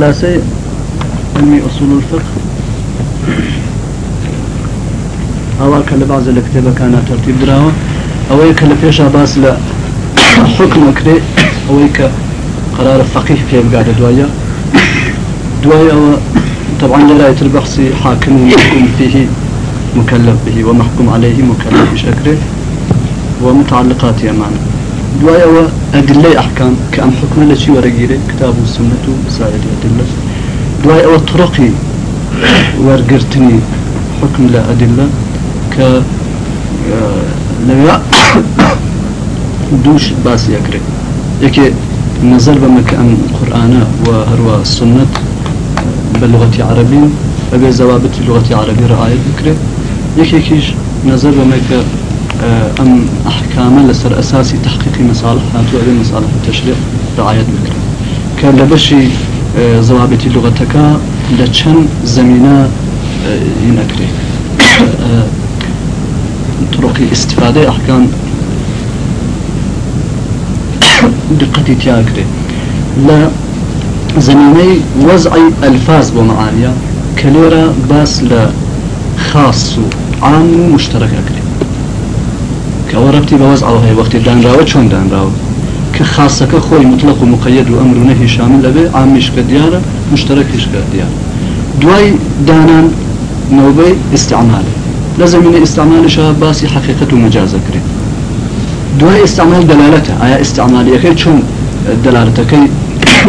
خلاصة علمي أصول الفقه. أول كل بعض الكتابة كانت ترتيب دراوة. أو كل فيش باس لا حكم كري أو قرار فقيه في قاعد دوايا. دوايا طبعا جراية البحث حاكم يحكم فيه مكلف به ومحكوم عليه مكلف بشكله. ومتعلقات معنا دوايا وأدلة أحكام كأم حكم لشي ورقيري كتاب والسنة سائر أدلة دوايا وطرقي ورقرتني حكم لا أدلة ك لو دوش باس يكري يكي نظر بمك أن القرآن وهروا السنة باللغة العربية أبي زوابط اللغة العربية رعاية ذكره يكي كيش نظر بمك آه، أم أحكام لسر أساسي تحقيق مصالح هاتو مصالح التشريع رعاية ذكره كان لبشي آه، زوابط لغتك لچن زمينة آه، ينكري طرق استفادة أحكام. دقتي تياكري لا زميني وضع ألفاظ بمعانية. كليرا باس لا خاص عام مشترك أكري كوربتي بوضع هي وقت دان راو شون دان راو كخاصك خوي مطلق ومقيد وأمر نهي شامل أبي عام مش كديارة مشترك مش كديارة دواي دانان نوبي استعماله لازم من استعمال شاب باسي حقيقة ومجاز كري دواء استعمال دلالته آية استعمال يكي شون دلالته كي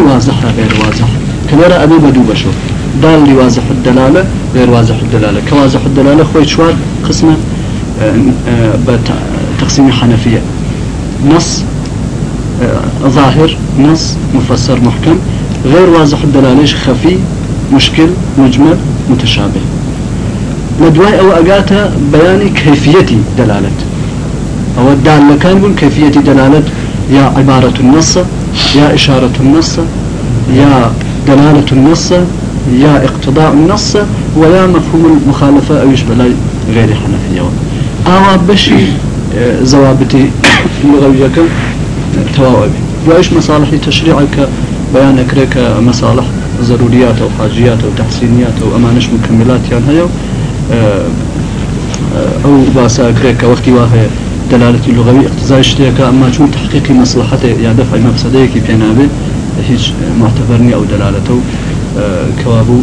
واضح غير واضح. كبيرا أبي بدو بشو. دال لي واضح الدلالة غير واضح الدلالة. كواضح الدلالة خوي شوار قسمة آه، آه، بتقسيم حنفية. نص آه، ظاهر نص مفسر محكم. غير واضح الدلالة خفي مشكل مجمل متشابه. لدواي أو أجاتا بيان كيفية دلالة أو الدال كان يقول كيفية دلالة يا عبارة النص يا إشارة النص يا دلالة النص يا اقتضاء النص ويا مفهوم المخالفة أو يشبه غير حنفية. أو بشي زوابتي اللغوية تواوبي وإيش مصالح تشريعك بيان أكريك مصالح ضروريات أو حاجيات أو تحسينيات أو أمانش مكملات يعني هيو أو باسا كريك وقتي واهي دلالة اللغوي اقتزاء اشتياك أما شو تحقيق مصلحته يا دفع مفسده كي بينابه هيج معتبرني أو دلالته كوابو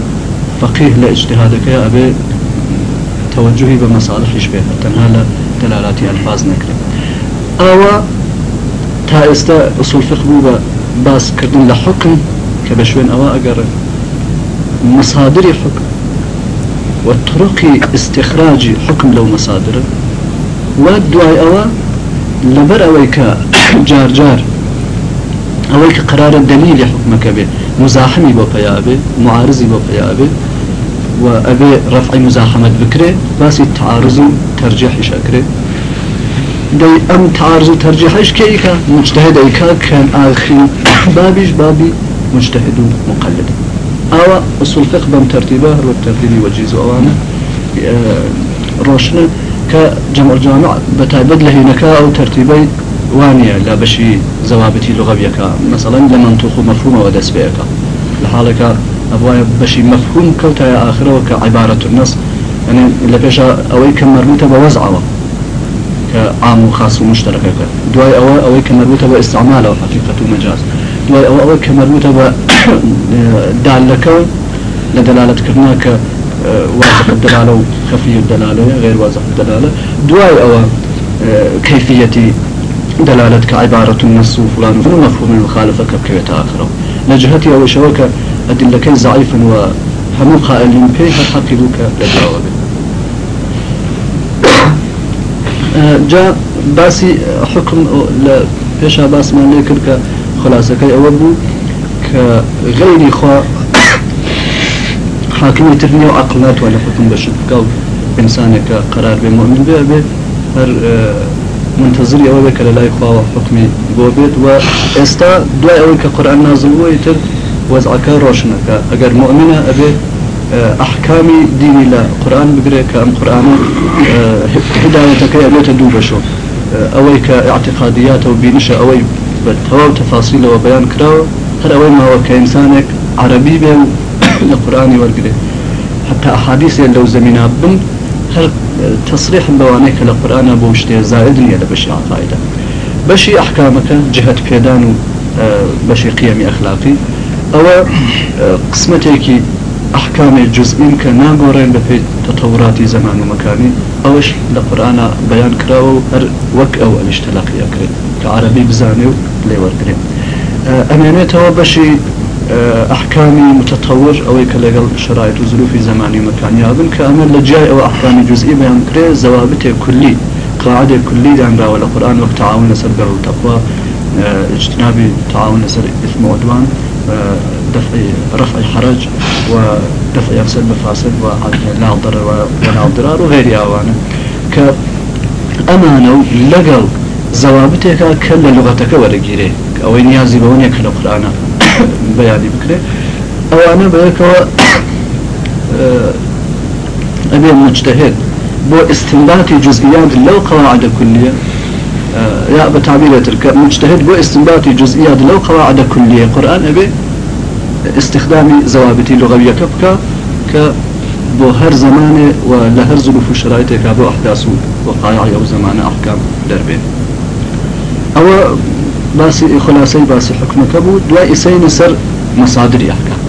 فقيه لاجتهادك يا أبي توجهي بمصالح يشبه تنها دلالات ألفاظ نكري أو تا استا أصول فقه بوبا باس كردن لحكم كبشوين أوا أقر مصادر الحكم وطرق استخراج حكم لو مصادر والدعاء أوا لبر أويك جار جار أويك قرار الدليل حكمك به مزاحمي بفيابه معارضي بفيابه وأبي رفع مزاحمة بكره بس التعارض ترجيح شكره دي أم تعارض ترجيح إيش كيكا مجتهد إيكا كان آخر بابيش بابي مجتهد مقلد أو أصول فقه بم ترتيبه والترتيب وجيز أوامه آه، روشنا كجمع الجامع بتعبد له نكا أو ترتيبي وانية لا بشي زوابتي لغوية مثلا لمنطوق مفهوم ودس بيك لحالك أبوايا بشي مفهوم كوتا يا آخره كعبارة النص. يعني اللي بيشا أوي كمربوطة بوزعه كعام وخاص ومشترك دواي أو أوي كمربوطة باستعماله حقيقة مجاز دواي أو أوي كمربوطة بدالك لدلالة كرناك واضح الدلالة وخفي الدلالة غير واضح الدلالة. دواي أو آه، كيفية دلالة كعبارة النص وفلان وفلان. مفهوم المخالفة كبكية آخره لجهتي أو شوكة أدلة ضعيفا وهم قائل بيه حقيقوك لجواب آه، جاء باسي حكم لبيشا باس ما ليكر خلاصة كي أوبو كغير خوا حاكمية ترنية وعقلات ولا حكم بشد قال إنسانك قرار بمؤمن به به هر آه، منتظر يوم بك لا يخوا حكمي بوبيت واستا دعاء أول كقرآن نازل ويتر وزعك روشنك أجر مؤمنة أبي آه، أحكامي ديني لا قرآن بقرأك أم قرآن آه، هدايتك أبي تدوب شو. أويك اعتقاديات أو بينشة أوي بالتواو تفاصيل وبيان كراو. هر أول ما هو كإنسانك عربي به القرآن ورقده حتى أحاديث لو زمينا بن هر تصريح بوانيك القرآن بوشتي زائدني لبشي عقائدة. بشي ئەوە قسمەتێکی ئەحکامی جزئین کە ناگۆڕێن بە پێی تەتەوراتی زەمانەمەکانی ئەوش لە قورآە بەیان کراوە و هەر وەک ئەو ئەلیش تەلاقیەکرێت کە عربی بزانێ و لێوەرگێن ئەمێنێتەوە بەشی ئەحکامی متتەور ئەوەی کە لەگەڵ شرایط و زروفی زمانی مەکانیابن کە ئەمە لە جای ئەوە ئەحکامی جزئی بەیان کرێ زەوابتێ کولی قاعدێ کولی دانراوە لە قورآن وەک تەعاون لەسەر بەڕ تەقوا اجتنابی تەعاون لەسەر ئثمەوەدوان و دفع رفع حرج ودفع يفسد مفاسد ولا ضرر ولا ضرار وغير أوانه كأمانة لقل زوابتك كل لغتك ورقيري أو نيازي بونيك القرآن. بياني بكري أو أنا بيكوا أبي مجتهد. بو استنباط جزئيات لو قواعد كلية. يا بتعبير تلك. مجتهد بو استنباط جزئيات لو قواعد كلية. قرآن أبي استخدام زوابط لغوية. كبكا ك بو هر زمان ولا هر ظروف وشرائط كابو أحداث وقائع أو زمان أحكام دربين أو باسي خلاصي باسي حكم كبو دواء إسين سر مصادر أحكام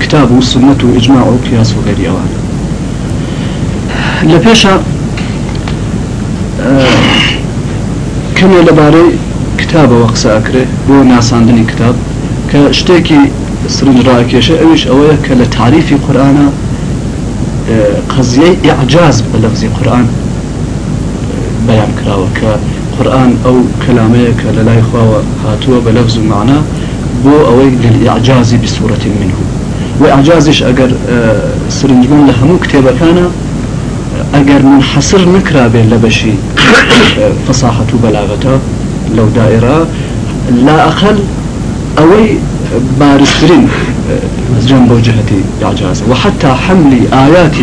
كتاب والسنة وإجماع وقياس وغير أوان لپیشا کەمێ لەبارەی کتابە وەقسە ئەکرێ بۆ ناساندنی کتاب کە شتێکی سرنج ڕاکێشە ئەوش ئەوەیە کە لە تعریفی قورآانە قەزیەی ئعجاز بە لەفزی قورآن بەیان کراوە کە قورآن ئەو کەلامەیە کە لە لای خواوە هاتووە بە لەفز و معنا بۆ ئەوەی للإعجازی بسورة منه. وإعجازش ئەگەر سرنجمان لە هەموو کتێبەکانە اگر منحصر نکرا بێ لە بەشی فەساحەت و بەلاغەتە لەو دائرە لا ئەقل ئەوەی بارزترین جنب جهتي إعجاز. وحتى حمل آيات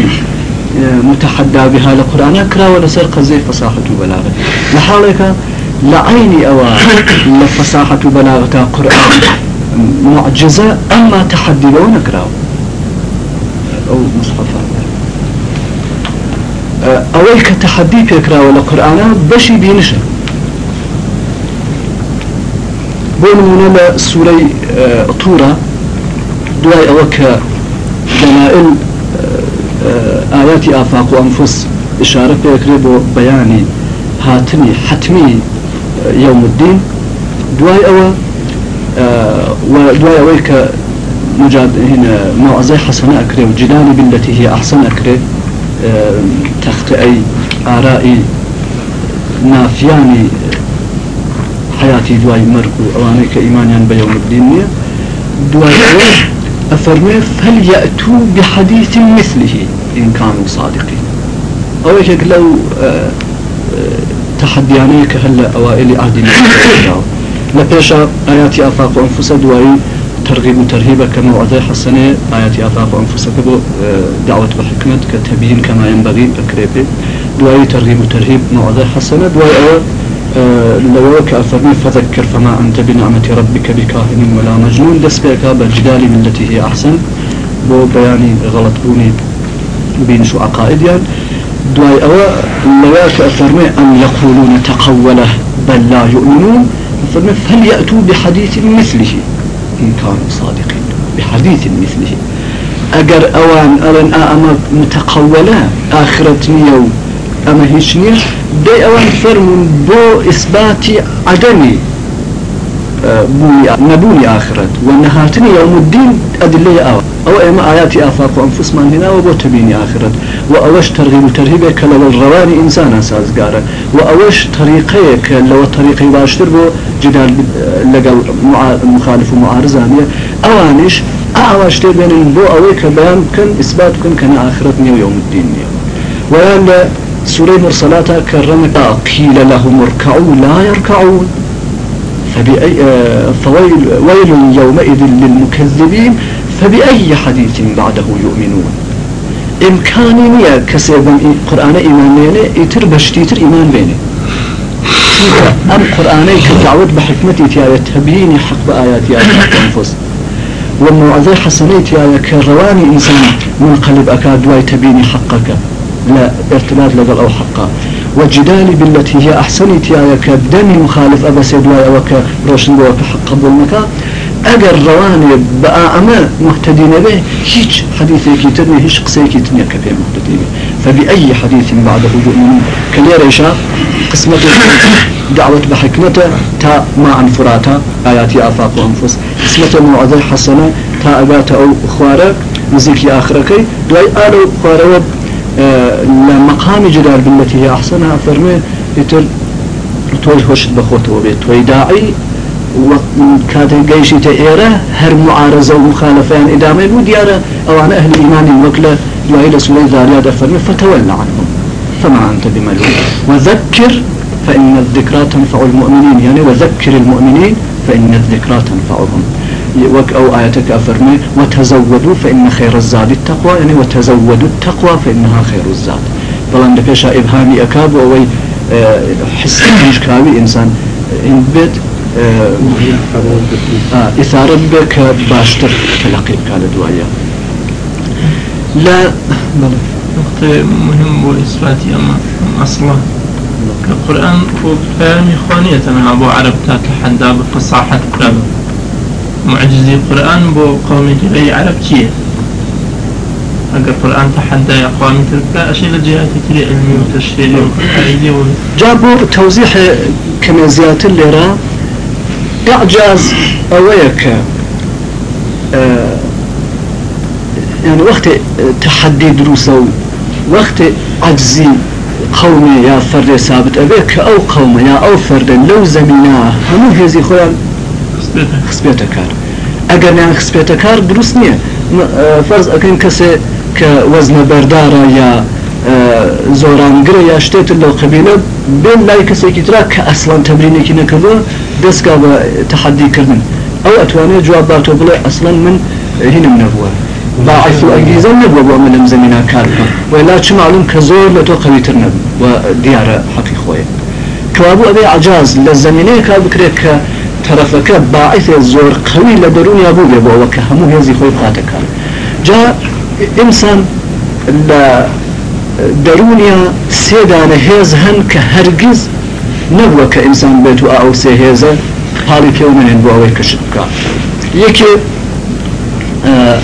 متحدى بها لقرآن كرا ولا سر قزي فصاحة بلاغة لحالك لعيني أو لفصاحة بلاغة قرآن. معجزة أما تحدي لو نكراو أو مصحفات ئەوەی کە تەحەدی پێکراوە لە قورآانە بەشی بینشە بۆ نمونە لە سوورەی توورە دوای ئەوە کە دەنائل ئاياتی ئافاق و ئەمفس إشارة پێکرێ بۆ بەیانی هاتنی حتمی يوم الدين. ئەوە دوای ئەوەی کە مجاد هنا موعظة حسنة أكره وجدال بالتي هي أحسن أكره تخت أي آرائي نافياني حياتي دواي مرق أواني كإيمانيان بيوم الدين دواي أفرمي فليأتوا بحديث مثله إن كانوا صادقين أو يشك لو تحدياني كهلا أوائل عهد لبيشا آياتي آفاق أنفس دواي ترغيب وترهيب كموعظة حسنة آيات آفاق أنفسك بو آه، دعوة بحكمة كتبين كما ينبغي أكريبي دواي ترغيب وترهيب موعظة حسنة أو آه، لو كأفرمي فذكر فما أنت بنعمة ربك بكاهن ولا مجنون. دس بك بالجدال بالتي هي أحسن. بو بياني غلط بوني بين شو عقائد يعني. أو لو كأفرمي أم يقولون تقوله بل لا يؤمنون فليأتوا فليأتوا بحديث مثله. إن كانوا صادقين. بحديث مثله. أجر أوان ألن أما متقولة آخرتني أو أما هيشني دي أوان فرم بو إثبات عدمي آه، بوني نبوني آخرت. ونهاتني يوم الدين أدلي أو أو إما آيات آفاق وأنفس من هنا وبو تبيني آخرت. وأوش ترغيب وترهيبك لو الرواني إنسان أساس قارة وأوش طريقيك لو طريقي باشتر بو جدال لقل مخالف ومعارضانية أوانش أعواش تبين بو أويك بيان كان إثبات كان كان آخرتني ويوم الدين ويان سورة مرسلات كرمك قيل لهم اركعوا لا يركعون. فبأي فويل ويل يومئذ للمكذبين. فبأي حديث بعده يؤمنون؟ إمكاني نيا كسبن قرآن إيمان بينه يتر بشتيتر إيمان بينه أم قرآني كدعوة بحكمتي تيايا تبييني حق بآيات يا أنفس والموعظة حسنيت يا كرواني إنسان منقلب واي تبيني حقك. لا ارتباط لقل أو حقا. والجدال بالتي هي أحسن تيايا كدمي مخالف أبا سيد واي أوك روشن بوك حق رواني بقى أما مهتدين به هيج حديثك تنمي هيج قصيك تنمي كبير مهتدين فبأي حديث بعده يؤمنون كلير إيشا قسمة دعوة بحكمته تا ما عن فراتا آيات آفاق وأنفس قسمة موعظة حسنة تا أبات أو خوارك نزيك آخركي دواي آلو خوارك آه لمقام جدار بالتي هي أحسنها فرمي يتر توي هشت بخوته وبيت توي داعي وكاته جيشي تأيرة هر معارضة ومخالفة يعني إدامة وديارة أو عن أهل الإيمان وكلا دعي لسورة ذاريات فرمي فتولى عنهم فما أنت بملوم. وذكر فإن الذكرى تنفع المؤمنين. يعني وذكر المؤمنين فإن الذكرى تنفعهم. وك أو آياتك أفرمي وتزودوا فإن خير الزاد التقوى. يعني وتزودوا التقوى فإنها خير الزاد. بلان دكشا إبهامي أكاب ووي آه، حس كاوي إنسان. إن بيت آه، إثارة بك باشتر تلقيب كالة دوايا. لا نقطة مهم وإثباتي أما أصلا القرآن وفهم إخوانية أنا أبو عرب تتحدى بفصاحة كلام معجزي القرآن بو قومي جلي عرب كيه؟ أجر القرآن تحدى يا قومي تلك أشياء لجهات تري علمي وتشريعي وقائدي و... جابوا توزيح كما زيادة الليرة. ئەعجاز ئەوەیە کە یعنی وەختی تحدی دروسە و وەختی عجزی قومێ یا فەردێ سابت ئەبێ کە ئەو قومە یا ئەو فەردە لەو زەمینە هەموو هێزی خۆیان خسپێتە کار ئەگەر نیان خسپێتە کار دروست نییە فەرز ئەەکەین کەسێ کە وەزنە بەردارە یا زۆرانگرە یا شتێت لەو قبیلە بێن لای کەسێکی ترا کە ئەسلان تەبرینێکی نەکردەوە دەستکا بە تحدیکردن ئەو ئەتوانێت جواب باتۆ بڵێ ئەسڵەن من هینم نەبووە. باعث و ئەنگیزە نەبووە بۆ من لەم زمینە کار بکەم. ولا چ معلوم کە زۆر لە تۆ قەویتر نەبوو و دیارە حەقی خۆی کەوابوو ئەبێ عجاز لە زمینەیە کار بکرێت کە طرفەکە باعثێ زۆر قوی لە دەرونیا بوو بێبەوە کە هەموو هێزی خۆی بخاتەکان جا ئینسان لە دەرونیا سێدانە هێز هەن کە هەرگیز كهرجز نبوة كإنسان بيتو أو سيهزة حالي كيومين بوا ويكشبكا يكي آه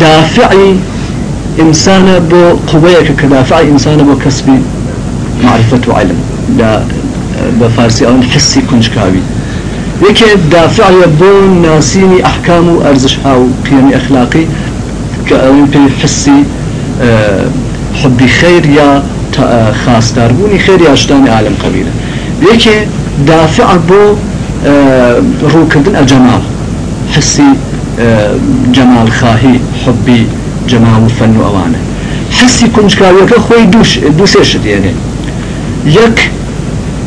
دافعي إنسان بو قويك كدافعي إنسان بو كسبي معرفة وعلم. لا بفارسي أو حسي كنشكاوي يكي دافعي بو ناسيني أحكام وأرزشها وقيم أخلاقي كأوين في حسي أه حبي خير يا خاص داربوني خير يا أشتاني عالم قبيلة يكي دافع بو أه روكدن الجمال حسي جمال خاهي حبي جمال فن وأوانه حسي كونجكاويك خوي دوش دوسيش يعني يك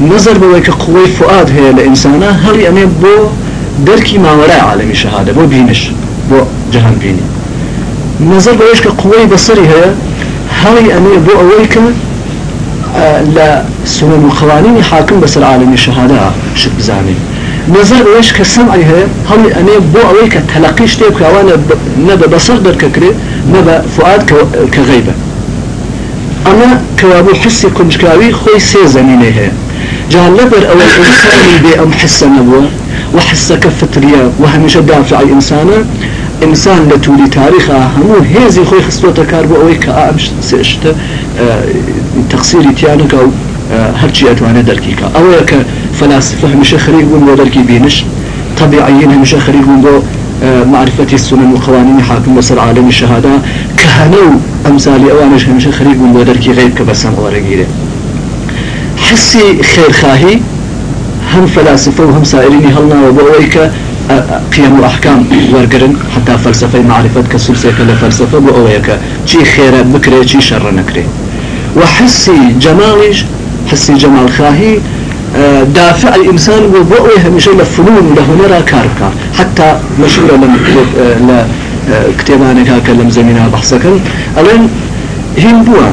نظر بويك قوي فؤاد هي لإنسانا هل يعني بو دركي ما وراء عالم شهادة بو بينش بو جهان بيني نظر بويك قوي بصري هي هل يعني بو أويك آه لا سنن القوانين حاكم بس العالم الشهادة شك بزاني نظر ويش كسم عليها هم أنا بو أويك تلقيش تيب كوانا نبى بصر در ككري نبى فؤاد كغيبة. أنا كوابو حسي كنجكاوي خوي سي زمينه هي. جعل لبر أول إنسان بي أم حس النبوة وحس كفتريا وهمش دافع إنسانا إنسان لتولي تاريخها همو هيزي خوي خصوة كاربو أويك أمش سيشت آه تقصيري تيانك أو آه هرشي أتوانا دركيكا أويك فلاسفة همش خريج بون ودركي بينش طبيعيين همش خريج بون معرفة السنن والقوانين حاكم بصر عالم الشهادة كهنو أمثال أوانش همش خريج بون ودركي غيب كبسم ورقيرة حسي خير خاهي هم فلاسفة وهم سائلين هلنا وبويك قيم وأحكام ورقرن حتى فلسفة معرفة كسلسة كلا فلسفة بأويك شي خير بكري شي شر نكري. وحسي جمالش حسي جمال خاهي دافع الإنسان وبؤه مش لفنون لهنرا كاركا. حتى مشهورة لم لا كتابانك هكذا زمينها بحثك. ألين هين بوا؟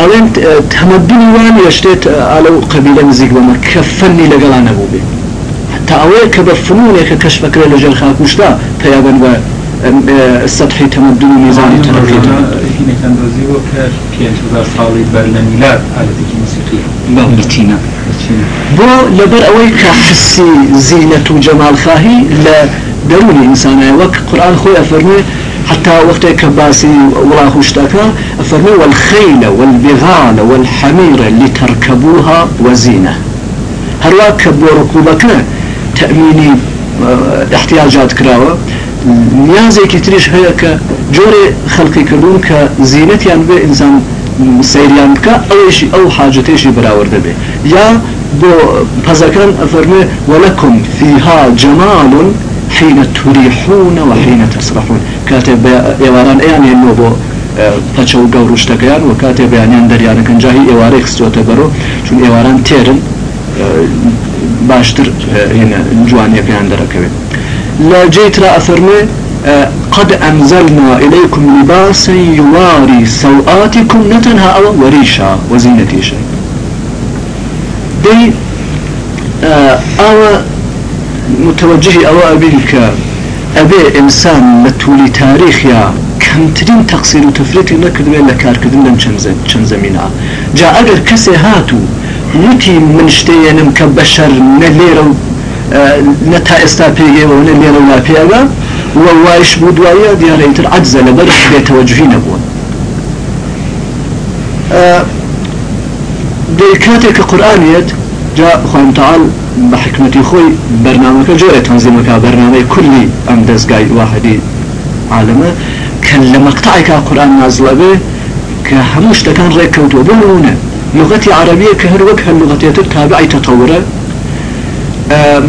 ئەڵێن تەمەدونی وان یشتێت ئالە و قبیلە نزیک بەمە کە فەنی لەگەڵا نەبوو بێ تا ئەوەیە کە بە فنونێکە کەشفەکرێت لە ژێر خاکوشتا پێیابن بە سطحی تەمەدون و میزانی تەرەقیت هینەکەندۆزی بۆ کە پێنج هزار ساڵی بەر لە میلاد ئالەتێکی موسیقی. بچینە بۆ لەبەر ئەوەی کە حسی زینەت و جەمالخاهی لە دەرونی ئینسانەیە وەک قورآن خۆی ئەفەرمێ حتى وقت كباسي والله اشتكى فرمي والخيل والبغال والحمير لتركبوها وزينة هروا كبو ركوبك تأميني احتياجات كراوة نیازێکی تریش هەیە کە جۆرێ خەڵقی کردوون کە زیینەتیان بێ ئینسان سەیریان بکە ئەوێشی ئەو حاجتێشی بەراوردە بێ. یا بۆ پەزەکان ئەفەرمێ وەلەکم فیها جەمال حين تريحون وحين تسرحون. كاتب ئێواران ئەیان هێنەوە بۆ پەچە و گەور شتەکەیان و کاتێ بەیانیان دەریانەکەن جاهی ئێوارەی خستوتە بەرۆ. چون ئێواران تێرن. باشتر جوانیەکەیان دەرەکەوێت لا جيترا أفرمي قد أنزلنا إليكم لباسا يواري سوآتكم نتنها أو وريشا وزينة شيء. دي أو متوجه أو أبيك أبي إنسان لتولي تاريخ يا كمترين تقصير وتفريط نكد بين لكار كدن لم چند زمينها جاء أجر كسي هاتو. وتي من شتينم كبشر نليرو نتا ئێستا پێگەوە لێرە ولا پێگە و وایش بوو دوایە دیارەیتر عجزە لەبەر بێتەوەجهی نەبووە دەی کاتێک کە قورآانیت جا خۆم تعال بە حکمەتی خۆی بەرنمەکە جۆرە تەنزیمەکە بەرنامەی کولی ئەم دەستگای واحدی عالمە کە لە مەقتعیکا قورآن نازڵە بێ کە هەموو شتەکان ڕێککەوتووە بۆ عربیە کە هەر وەک هەر لغەتێتر تابعی تەتەورە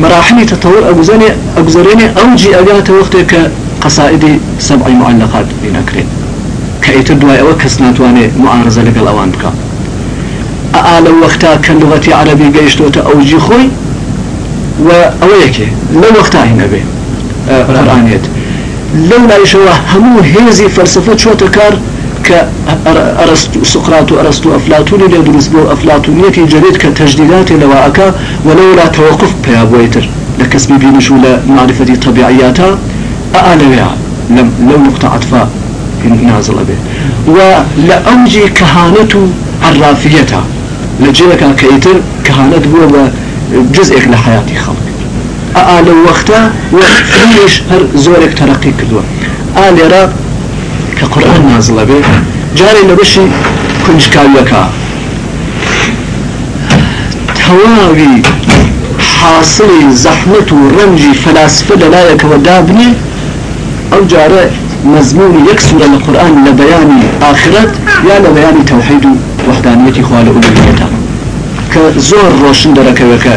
مراحل تطور أجزاني أجزريني أوجي أجات وقتك قصائدي سبع معلقات بنكرين. كأيت دواء أو كسناتواني معارضة بك أعلى وقتها كان لغتي عربي جيشتوتا أوجي خوي وأويك لو وقتها هنا به قرآنيت لولا يشوه همو هيزي فلسفة شو تكار كأرسطو سقراط وأرسطو أفلاطون اللي يدرس بو أفلاطونية جديد كتجديدات لواءك ولولا توقف بها بويتر لكسب بينشو لمعرفة طبيعياتها أعلى لم لو نقطة عطفاء. نازل به. ولأوجي كهانة عرافيتها لجيك كيتر كهانة بو جزء لحياتي خلق. أعلى وقتها وفريش هر زورك ترقي کە قورآن نازڵە بێ جارێ لە بەشی کنجکاویەکە تەواوی حاصلی زەحمت و ڕەنجی فەلاسفە لەلایەکەوە دابنێ ئەو جارە مەزمون یەک سورە لە قورآن لە بەیانی ئاخرەت یا لە بەیانی تەوحید و وەحدانیەتی خوا لە ئولوهیەتە کە زۆر ڕۆشن دەرەکەوێکە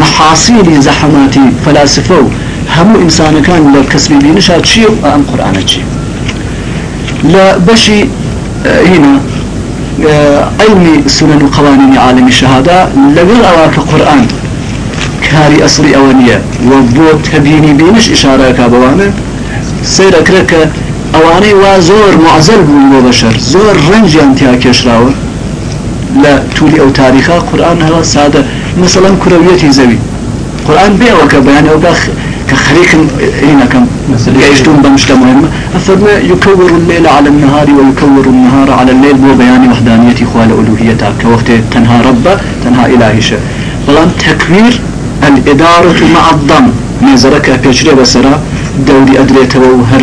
محاسیلی زەحەماتی فەلاسفە و هەموو ئینسانەکان لە کەسبی بینشا چیە و ئەم قورآانە چیە لا بشي آه، هنا آه، علمي سنن وقوانين عالم الشهادة لقل أواك قرآن كاري أصلي أوانية وبوت تبيني بينش إشارة كابوانا سير أكرك أواني وزور معزل بو بشر زور رنج انتها كشراوة لا تولي أو تاريخا قرآن هذا سادة مثلا كرويتي زوي قرآن بيعوك بيان أو بخ كخريك هنا كم يعيشون بمشكلة مهمة أفرما يكور الليل على النهار ويكور النهار على الليل بو بيان وحدانية إخوال ألوهيتها كوقت تنهى رب تنهى إلهي شيء بلان تكوير الإدارة مع الضم. نزرك بيشري بسرا. دولي أدريته وهر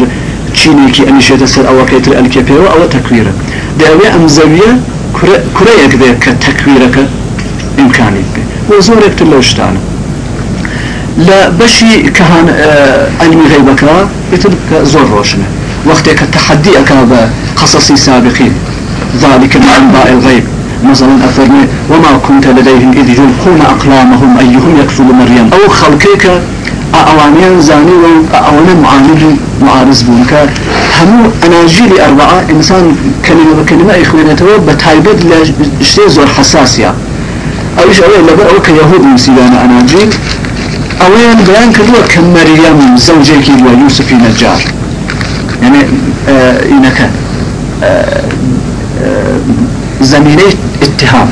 چینێکی ئەمیشێتە سەر ئەوەکەیتر ئەلکێپێەوە ئەوە تەکویرە دەوێ ئەم زەویە کوڕەیەک بێ کە تەکویرەکە ئیمکانی بێ بۆ زۆرێکتر لەو شتانە لا بشي كهان علمي غيبك يتبقى زور روشنه وقتك التحدي أكاب قصصي سابقين ذلك من أنباء الغيب مثلا أفرمي وما كنت لديهم إذ يلقون أقلامهم أيهم يكفل مريم. أو خلقك أوانيان زاني وأوانيان معاند معارض بونك همو أناجيل أربعة إنسان كلمة بكلمة إخوانته بتايبد لشتي زور حساسية أو إيش أولا لبا أو كيهود مسيبان أناجيل ئەوەیان بەیان کردووە کە مەریەم زەوجێکی وە یوسفی نەجار. یعنی ئینەکە زمینەی اتهام.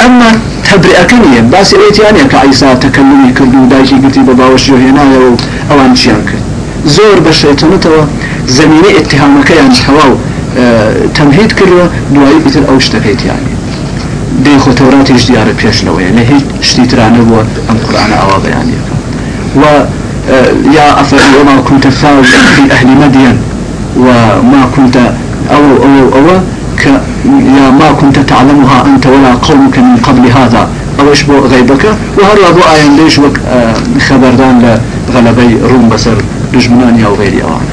ئەمما تەبرئەکە نیە باسی ئەیتیانە کە ئایسا تەکەلمی کرد و دایکی گوتی بە باوەش جوهێنایەوە و ئەوان چیان کرد. زۆر بە شێتەنەتەوە زمینەی اتهامەکەیان هەوا و تەمهید کردوە دوایی ئیتر ئەو شتەکەیتیانە دي خو توراتي إيش ديار بيش لو يعني هي اشتي ترانة هو أم قرآن أواب يعني. و آه يا أفر وما كنت ثاوي في أهل مدين وما كنت أو أو أو, يا ما كنت تعلمها أنت ولا قومك من قبل هذا أو إيش بو غيبك؟ وهل أبو آيان ليش وك آه، خبردان لغلبي روم بسر دجمنان أو غيري أوان.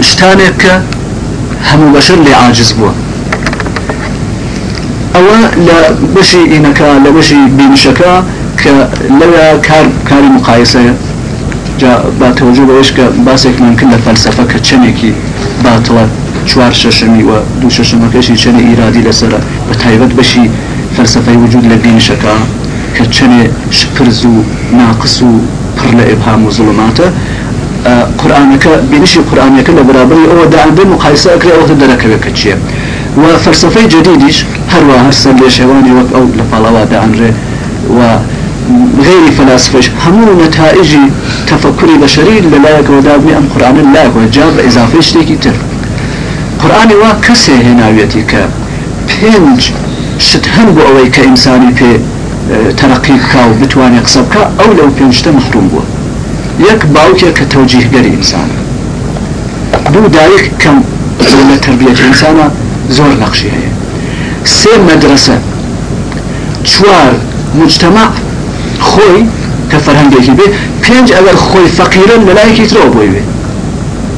اشتانك هم بشر لعاجز ئەوە لە بشی ئینەکە لە بشی بینشەکە کە لەوە کار کاری مقایسەیە با تەوجو بەش کە باسێکمان کرد لە فەلسفە کە چنێکی باتڵە چوار شەشەمی وە دوو شەشەمەکەشی چنە ئیرادی لەسرە بە تایبەت بەشی فەلسفەی وجود لە بینشەکە کە چنێ شپرز و ناقص و پڕ لە ئێپام و زڵماتە قورآانەکە بینشی قورآانەکە لە بەرابری ئەوە داندە مقایسە ئەکرێ ئەوە دەرەکەوێت کە چییە؟ وفلسفه جديدش هروها هسه لشواني وك او لفلاوات عنره و غير فلاسفش همو نتائج تفكر بشري للايك ودابني ام قرآن لايك وجاب اضافيش ليكي تر. قرآن وا كسه هناويتي ك پنج شت هنگو اوي كإنساني پي ترقيب كاو بتواني قصب كا او لو پنجتا محروم بوا يك باوكي كتوجيه غير انسان دو دايك كم ظلمة تربية انسانا زۆر نەقشی هەیە. سێ مەدرسە چوار مجتمع خۆی کە فەرهەنگێکی بێ پێنج ئەگەر خۆی فەقیرن لەلایەکی ترەوە بۆی بێ.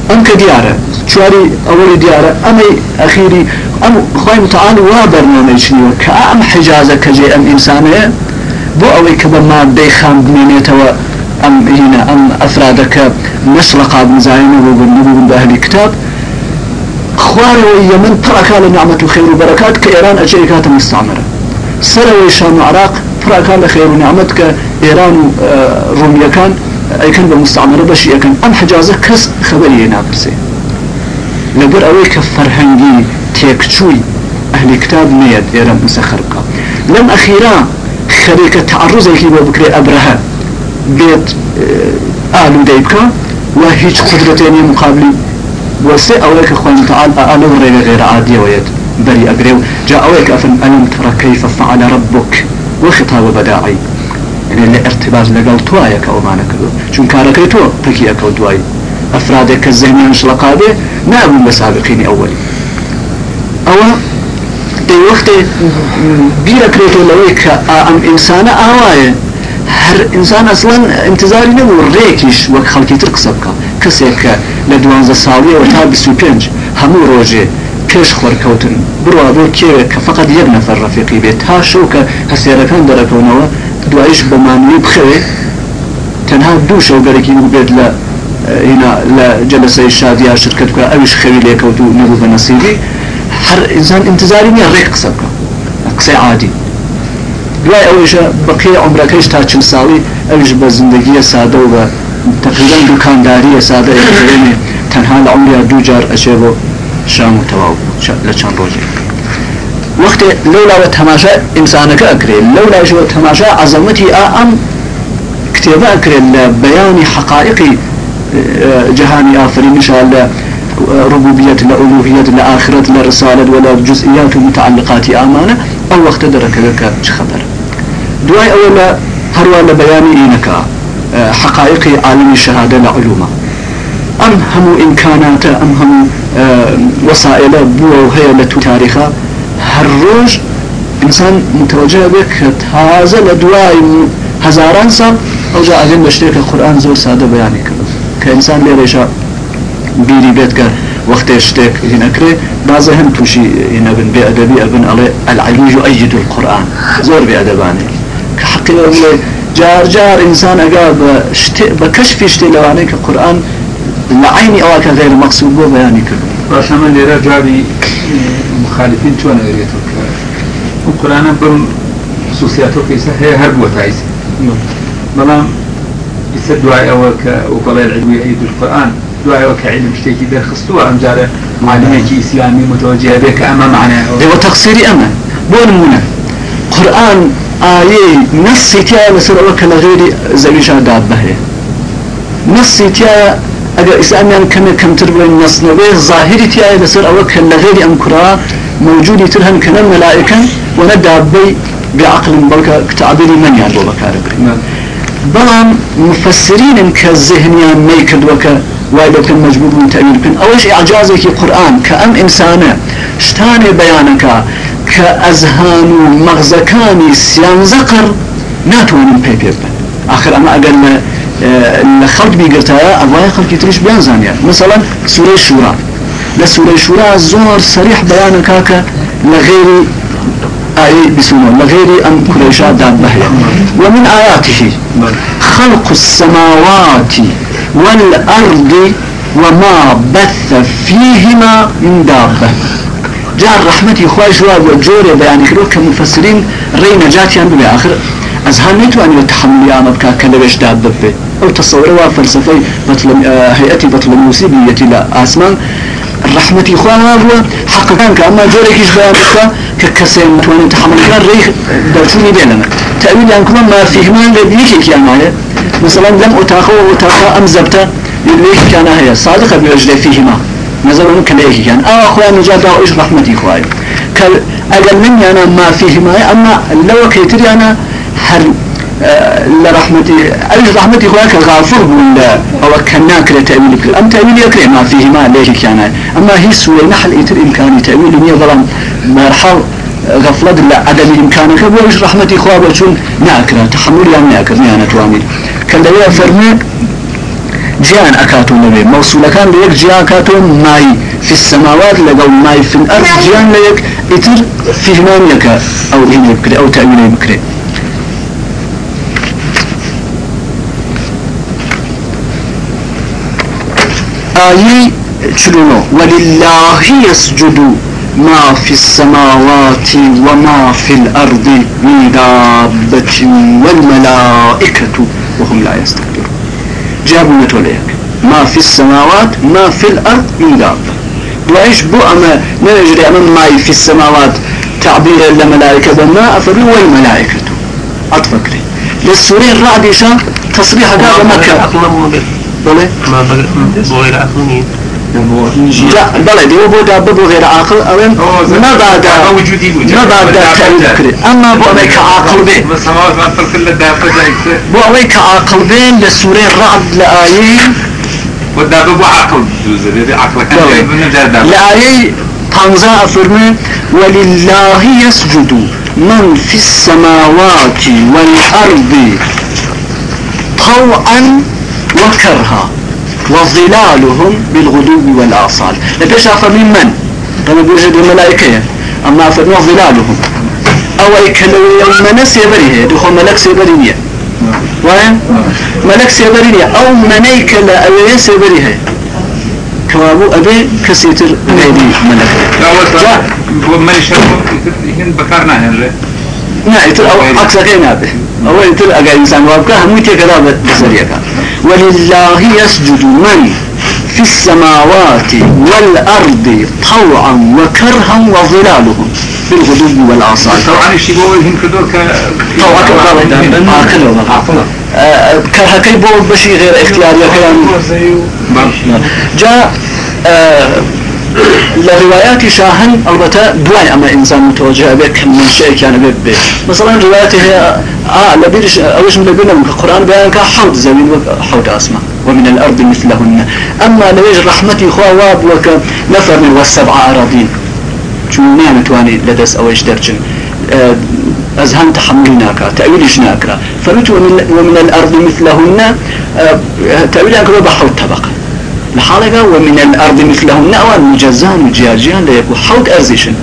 ئەم کە دیارە چواری ئەوەی دیارە ئەمەی ئەخیری ئەم خی متعاال وا بەرنامەی چنیوە کە ئەم حجازە کەجێ ئەم ئینسانەیە بۆ ئەوەی کە بە مادەی خام بمێنێتەوە ئەم هینە ئەم ئەفرادەکە مەشرقا بنزانە بۆ بنبوون بە ئەهلی کتاب خوارەوەی یەمن پڕەکە لە نعمەت و خێر و بەرەکات کە ئێران ئەجێ کاتە مستعمرە سەرەوەی شام و عراق پڕەکە لە خێر و نعمەت کە ئێران و ڕومیەکان ئەیکەن بە مستعمرە بەشی ئەەکەن ئەم حجازە کەس خبری ناپرسێ لەبەر ئەوەی کە فەرهەنگی تێکچووی ئەهلی کتاب نێت ئێرە مسەخر بکە لەم ئەخیرا مقابلی وسێ ئەوەی کە خۆی متعال ئالە ڕێگە غێر عادیەوەیەت بەری ئەگرێ و جا ئەوەی کە ئەفن ئەلم ترى كيف فعل ربك وخطاب بداعي يعني الارتباط لقل توايا كومانا كدو چون كاركي تو تكي اكو دواي افرادك الذهنيان شلقابه نابن بسابقين اولي أو دي وقت بيرا كريتو لويك آم انسان اوايه هر انسان أصلا انتظاري نبو ريكيش وك خلقي ترقصبك كسيك لدوانزا ساوية وتا بسو پنج همو روجه پێش خۆرکەوتن. بڕوا بۆ کێوێ کە فقط یەک نەفەر ڕفیقی بێت. تا شەو کە هەسێرەکان دەرەکەونەوە دوایش بە ماملی بخەوێ تەنها دوو شەوگەرێکی بێت لە لە جلسەی شادیا شرکت بکە ئەوش خەوی لێکەوت و نەبوو بە نەسیبی. هەر ئینسان انتظاری نییە ڕێک قسە بکە. قسەی عادی. دوای ئەوەشە بەقی عمرەکەش تا چل ساڵی ئەوش بە زندگیە سادە و بە تقریبا دوکانداریە سادە تەنها لە عمریا دوو جار بۆ شام و لە چەند ڕۆژێ وقت لولا تماشا إنسانك أكري لولا شو تماشا عظمتي أم كتابة أكري لبيان حقائق جهاني آفرين إن شاء الله ربوبية لألوهية لآخرة لرسالة ولا جزئيات ومتعلقات أمانة أو وقت درك لك خبر؟ دعاء أولا هروا لبيان إينك حقائق عالم الشهادة لعلومة أم هم إمكانات أم هم وسائل بو وهي لتو تاريخها هر روز إنسان متوجه بك هذا لدواء هزاران سال أو جاء أذن بشترك القرآن زور سادة بياني كإنسان ليريشا بيري بيتك وقت يشتك هنا كري بعض هم توشي هنا بن بأدبي أبن علي العلم يؤيد القرآن. زور بأدباني كحقيقة جار جار إنسان أقاب بكشف يشتي لواني كقرآن لعيني أواك غير مقصود بو بياني كله باش لێرە جوابی مخالفین چۆن ئەوێتەوە کە قورانە بم هەر بووە تایسی بەڵام ئیسە دوای ئەوە کە ئەو بەڵێ العلمی عید القرآن دوای وەکە علم شتێکی دەرخستووە ئەمجارە معلمێکی ئیسلامی متوجه بێ کە ئەمە معناه دەوە تەقسیری ئەمە بۆ نمونە قورآن ئاەی نەسی تایە لەسەر ئەوە کە لە غێری زەویشان دابە هەیە نەسی تایە ئەگەر ئیسلامیان کەمێ کەمتر بڵێن نەسنەوەی ظاهری تایە لەسەر ئەوە کە لە غێری ئەم کوڕا موجودی تر هەن کە نە مەلائکەن وەنە دابەی بعقل بەڵکە تعبیری منیان بۆ بەکارە بکرێن بەڵام مفسرين كالذهنيان ما يكدوك وايد كان مجبور من كأزهان مغزكاني سيان زقر. بي بي آخر أما أقل لخلق بيقرتها أبوايا خلق يتريش بيان زانيا مثلا سورة الشورى لسورة الشورى زور صريح بيانك لغير آية بسنة لغير أن كريشات دابة ومن آياته خلق السماوات والأرض وما بث فيهما من دابة. جاء رحمتي خواهي شواب وجوري بيان كرو كمفسرين ري نجاتي عن بآخر أزهان نيتو أن يتحمل يا مبكا كلبش دابة أو تصوروا فلسفي بطل هيئتي بطل الموسيبية لا أسمان. رحمتي خوانا هو حق كان كأما جوريكيش بيان بكا ككسين تواني تحمل كان ريخ دوتوني بيننا تأويل كمان ما فيه ما لديك كيان هاي مثلا لم أتاخو وأتاخا أم زبطة لديك كان هاي صادقة بوجد فيهما نظر كان ليك كان آه أخويا نجاد إيش رحمتي كال أقل مني أنا ما فيهما أما لو كيتري أنا هل لرحمتي أيش رحمتي خواك غافر ولا أو كنا كلا تأويل كل أم تأويل يكره ما فيه ما ليه كان أما هي سورة نحل إتر إمكاني تأويل مية ظلم مرحل غفلة لا عدم إمكانك وإيش رحمتي خواب وشون ناكرة تحمل يعني ناكر نيانا توامل كلا فرمي جيان أكاتو نبي. موصول كان ليك جيان أكاتو ماي في السماوات لقو ماي في الأرض جيان ليك. إتر فيه ما أو إني بكري أو تأويل بكري. آيي شلونه ولله يسجد ما في السماوات وما في الأرض من دابة والملائكة وهم لا يستكبرون جابوا نتوليك ما في السماوات ما في الأرض من دابة. وإيش بو أما نجري أمام ما في السماوات تعبير الملائكة وما أفروا والملائكة أطفكري للسورين الرعدشة تصريح هذا مكة. بله ما بغير عقلني لا بله دي بو دا بو غير عاقل أو ما بعد ما بعد تأويل اما بو كعاقل بين بو كعاقل بين لسورة الرعد لآيين ودابة بو عقل عقل كان لآيين طنزاء فرمي ولله يسجد من في السماوات والأرض طوعا وكرها وظلالهم بالغدو والآصال. لبيش من من؟ أنا بوجد الملائكة أما فرمي ظلالهم؟ أو يكلو يوم نس يبريه دخول ملك سيبرينيا وين؟ ملك سيبرينيا أو منيك لا أوي سيبريه كوابو أبي كسيتر غيري ملك. جاء من الشرط هن بكرنا هن نعم أو أكثر كينا به أو يتل أجا إنسان وابكا هم يتكرا بسريكا ولله يسجد من في السماوات والأرض طوعا وكرها وظلالهم بالغدو والآصال. طبعا هم كدول ك طوعا كرها كرها كي بو بشي غير اختياري. كلام جاء لروايات شاهن البته دواي أما إنسان متوجه بك من شيء كان به مثلا رواياته هي آه لبيرش أوش من لبينا من القرآن بيان كحوض زمين وحوض أسماء ومن الأرض مثلهن. أما لويج رحمتي خواب وك نفر من والسبع أراضين. شو نعمة تواني لدس أوش درجن. آه أزهان تحملناك تأويلش ناكرا. فمت ومن الأرض مثلهن آه تأويلك بحوض طبقة. لحالك ومن الأرض مثلهن أو مجزان وجياجيان ليكو حوض أرزيشن.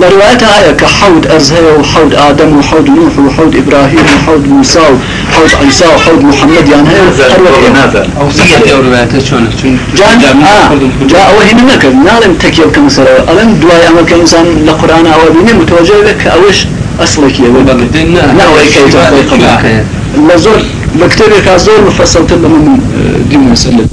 لروايتها هاي كحوض أرزها وحوض آدم وحوض نوح وحوض إبراهيم وحوض موسى وحوض عيسى وحوض محمد يعني هاي هذا أو سيئة روايته شون جاء آه جاء وهنا نكر نعلم تكيب كمسألة ألم دواي أمر كإنسان لقرآن أو بني متوجه لك أوش؟ أصلك يا ولد. لا ويكي تقوي لزور. بكتيريا كازور مفصلت لهم دي مسألة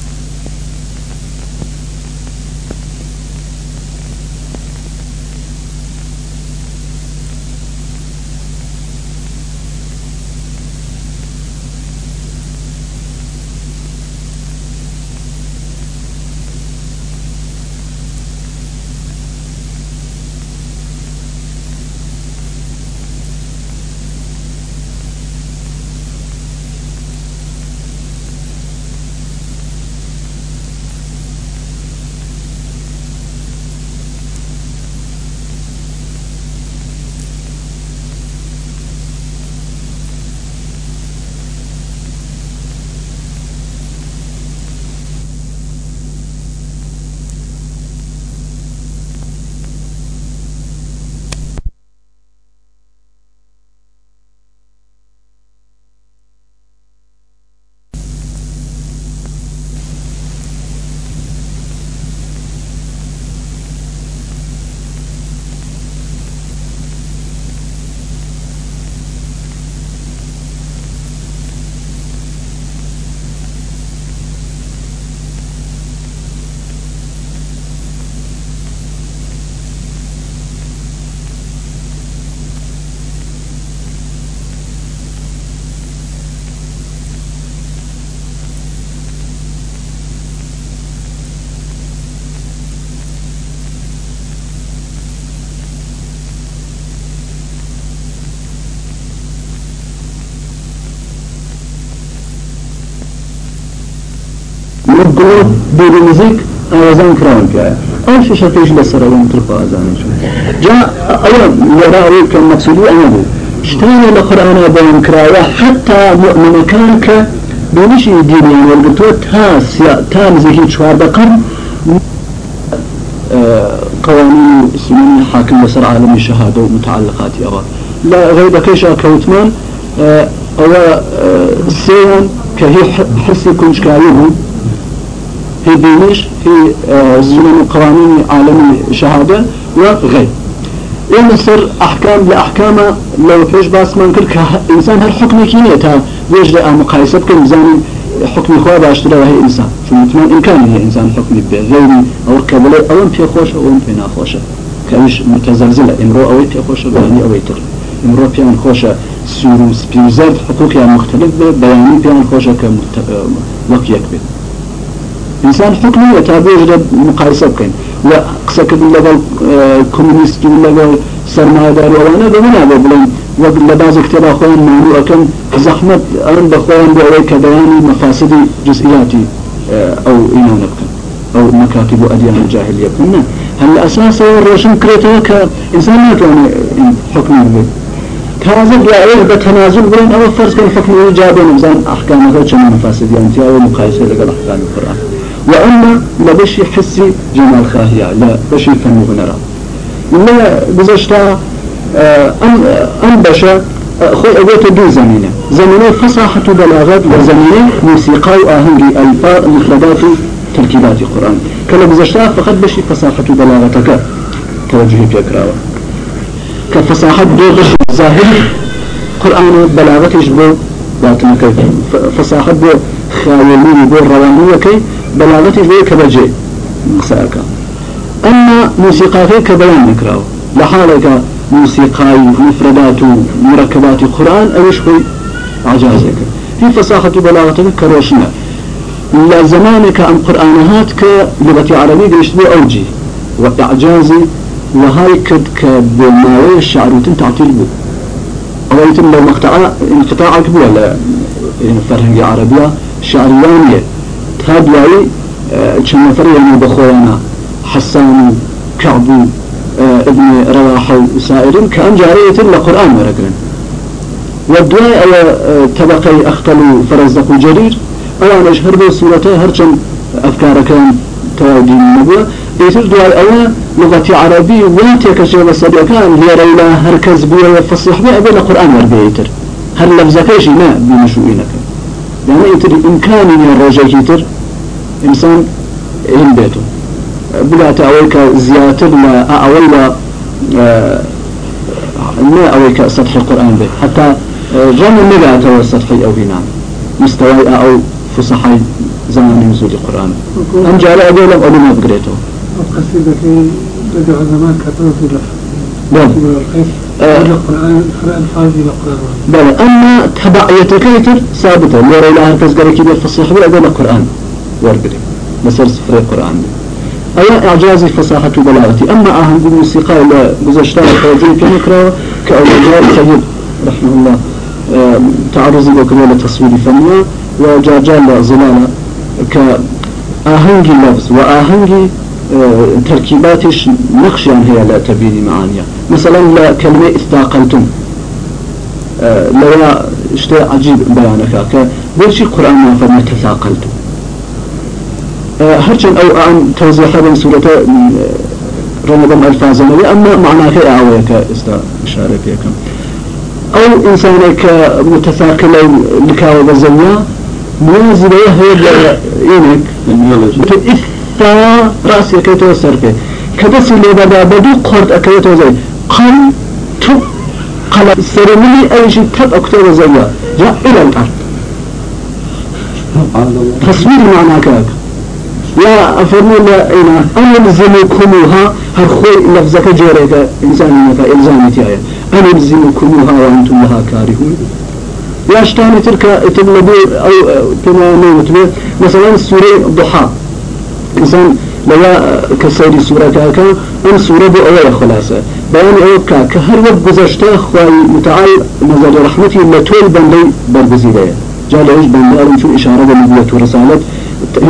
وقلوا بيد نزيك آوازان كراون كايا أو شي شكيش لسر أول مطلق آزان جاء أول يرى كان مقصودي أنا بو اشتاني لقرآن بيان كراوا حتى مؤمن كانك بنشي ديني والقطوة تا سيا تا نزيكي شوار بقرن قوانين اسمين حاكم بسر عالم الشهادة ومتعلقات أوا لا غير كيش كوتمان. أو سيان كهي حسي كنش كايبو. في دينش في زمن قوانين عالم الشهادة وغير إن سر أحكام لأحكام لو فيش باس من كل إنسان هالحكم كينية تا ويجد مقايسة كل زاني حكم خوا باشترا وهي إنسان. شو مثلا إمكانه هي إنسان حكم بغيري أو كبلة أو في خوش أو في ناخوش كمش متزلزلة إمرو أو في خوش بياني أو يتر إمرو في عن خوش سورو سبيزرد حقوقها مختلف بياني في عن خوش كموك يكبر إنسان حكمي يتابع جد مقايسة بكين وقسك لغل كومونيست لغل سرمایه داری وانا بمنا ببلن وبلباز كتاب أخوان معنو أكن زحمت أن بخوان بأوي كبيان مفاسد جزئياتي أو إينا نبكن أو مكاتب أديان الجاهلية كنا هل أساسا روشن كريتها كإنسان ما كان حكم به كازل يا بتنازل بين أو فرض كان حكم إيجاب نبزان أحكامه كم مفاسد يعني أو مقايسة لقى أحكام القرآن وأما لبشي حسي جمال خاهية لا بشي فن ونرى لا بزشتا أم أم بشا خوي أقوت دو زمينة. زمينة فصاحة بلاغات وزمينة موسيقى وآهنجي ألفاظ مفردات تركيبات القرآن كلا بزشتا فقط بشي فصاحة بلاغتك. توجهي في أكراوة كفصاحة دوغش ظاهر قرآن بلاغتش بو باطنك. فصاحة بو خاولين بو روانية بلاغتش بو كبجي؟ مساكا أما موسيقى كبيان نكراو لحالك موسيقى مفردات مركبات القرآن أيش هو عجازك. في فصاحة بلاغتك كروشنا لا زمانك أم قرآنهات كلغة عربية يشبه أوجي. وإعجازي وهاي كد كبماوي الشعر تعطيل بو. أو يتم لو مقطع انقطاعك بو ولا فرهنجة عربية شعريانية. تهدوي كم نفر يعني بخوانا حسان كعب ابن رواحة وسائر كأن جارية لقرآن مرقلا والدعاء آه، تبقي أختلوا فرزق جرير أو أنا أشهر به سورته هرچن أفكار كان تواجي النبوة يتر دعاء أولا لغة عربي واتيك شيء بصدق كان هي ريلا هركز بيه وفصيح بيه أبين القرآن مرقى يتر هل لفظك شيء ما بمشوئينك يعني يتر إمكاني من الرجاء يتر إنسان إهم بيته. بلا تأويك زيادة لا أول ما أويك سطح القرآن به. حتى جمع مجا تو سطحي أو هنا مستوى أو فصحي زمان نزول القرآن. أم جعل أبي لم أبي ما بقريته. قصيدة بدأ زمان كتبت في القرآن الفاظ القرآن بلى أما تبع يتكيتر ثابتة. لورا إلى هركز قريكي بالفصيح بلا أقول القرآن ورقري مسر سفر القرآن. أي إعجاز فصاحة بلاغتي أما أهم بالموسيقى إلى بزشتاء التوجيه كان يقرأ كأولجاء سيد رحمه الله تعرض وكذا تصوير فنيا وجاجال ظلالة كأهنجي لفظ وأهنجي آه، تركيباتش نقش يعني هي لا تبين معانيها. مثلا لا كلمة استاقلتم آه، لو اشتاء عجيب بيانك كبيرشي قرآن ما فرمت تثاقلتم هرچن أو عن توضيح بين سورة رمضان الفازنة أما معناه كأعوية استا إشارة فيكم أو إنسانك متثاقل لكاو بزنيا موازنة هي إثا رأسي كيتو سرفه كبس اللي بدا بدو قرد أكيتو زي قل تو قل سرمني أي شيء تب أكتو زيا جاء إلى الأرض تصوير معناه كذا. لا أفرموا لا إنا أنا نلزمكموها هرخوي لفظك جيريك إنسان مفا إلزامتي آية أنا نلزمكموها وأنتم لها كارهون. يا شتاني تلك تبلبي أو نوت مثلا سورة ضحى إنسان لو كسيري سورة كاكا أم سورة دي أولا خلاصة. بيان أوكا كهر وقت گذشته خواهي متعال نظر رحمتي لطول بندي بربزيدية جال عيش بندي أرمشو إشارة بنبوة ورسالة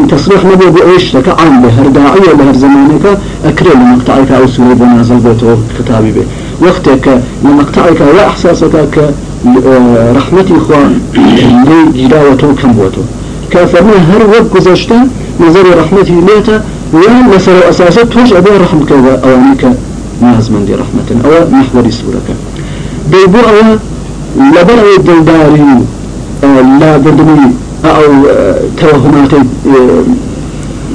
تصريح نبي بإيش لك عام بهر داعية لهر زمانك أكرل لمقطعك أو سوري بنازل بيته كتابي به. وقتك لمقطعك وإحساسك كرحمتي إخوان لجراوته كم بوته كافرنا هر وقت گذشته نظر رحمتي ليتا ويا مثل أساسات توش أبي رحمك وأوانيك ناز من دي رحمة أو محوري سورك. ديبو أو لبر أو لا بردني أو توهمات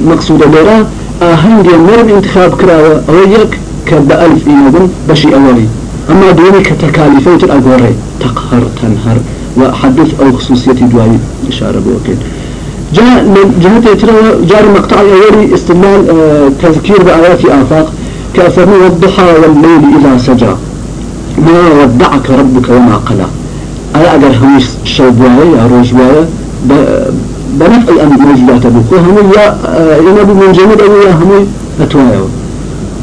مقصودة ليرا أهنجي مرم انتخاب كراوة أو يك كبألف إيمان بشي أولي أما دوني كتكاليفات الأقوري تقهر تنهر وحدث أو خصوصية دواي إشارة بوكين جاء من جهة ترى جار مقطع أولي استدلال آه، تذكير بآيات آفاق كأفرمي والضحى والليل إذا سجى. ما ودعك ربك وما قلى. أي أجر همش شوبوايا يا روجوايا بنفع أن موجودات أبوك وهم يا آه، ينبي من جميل أو يا هم أتوايا.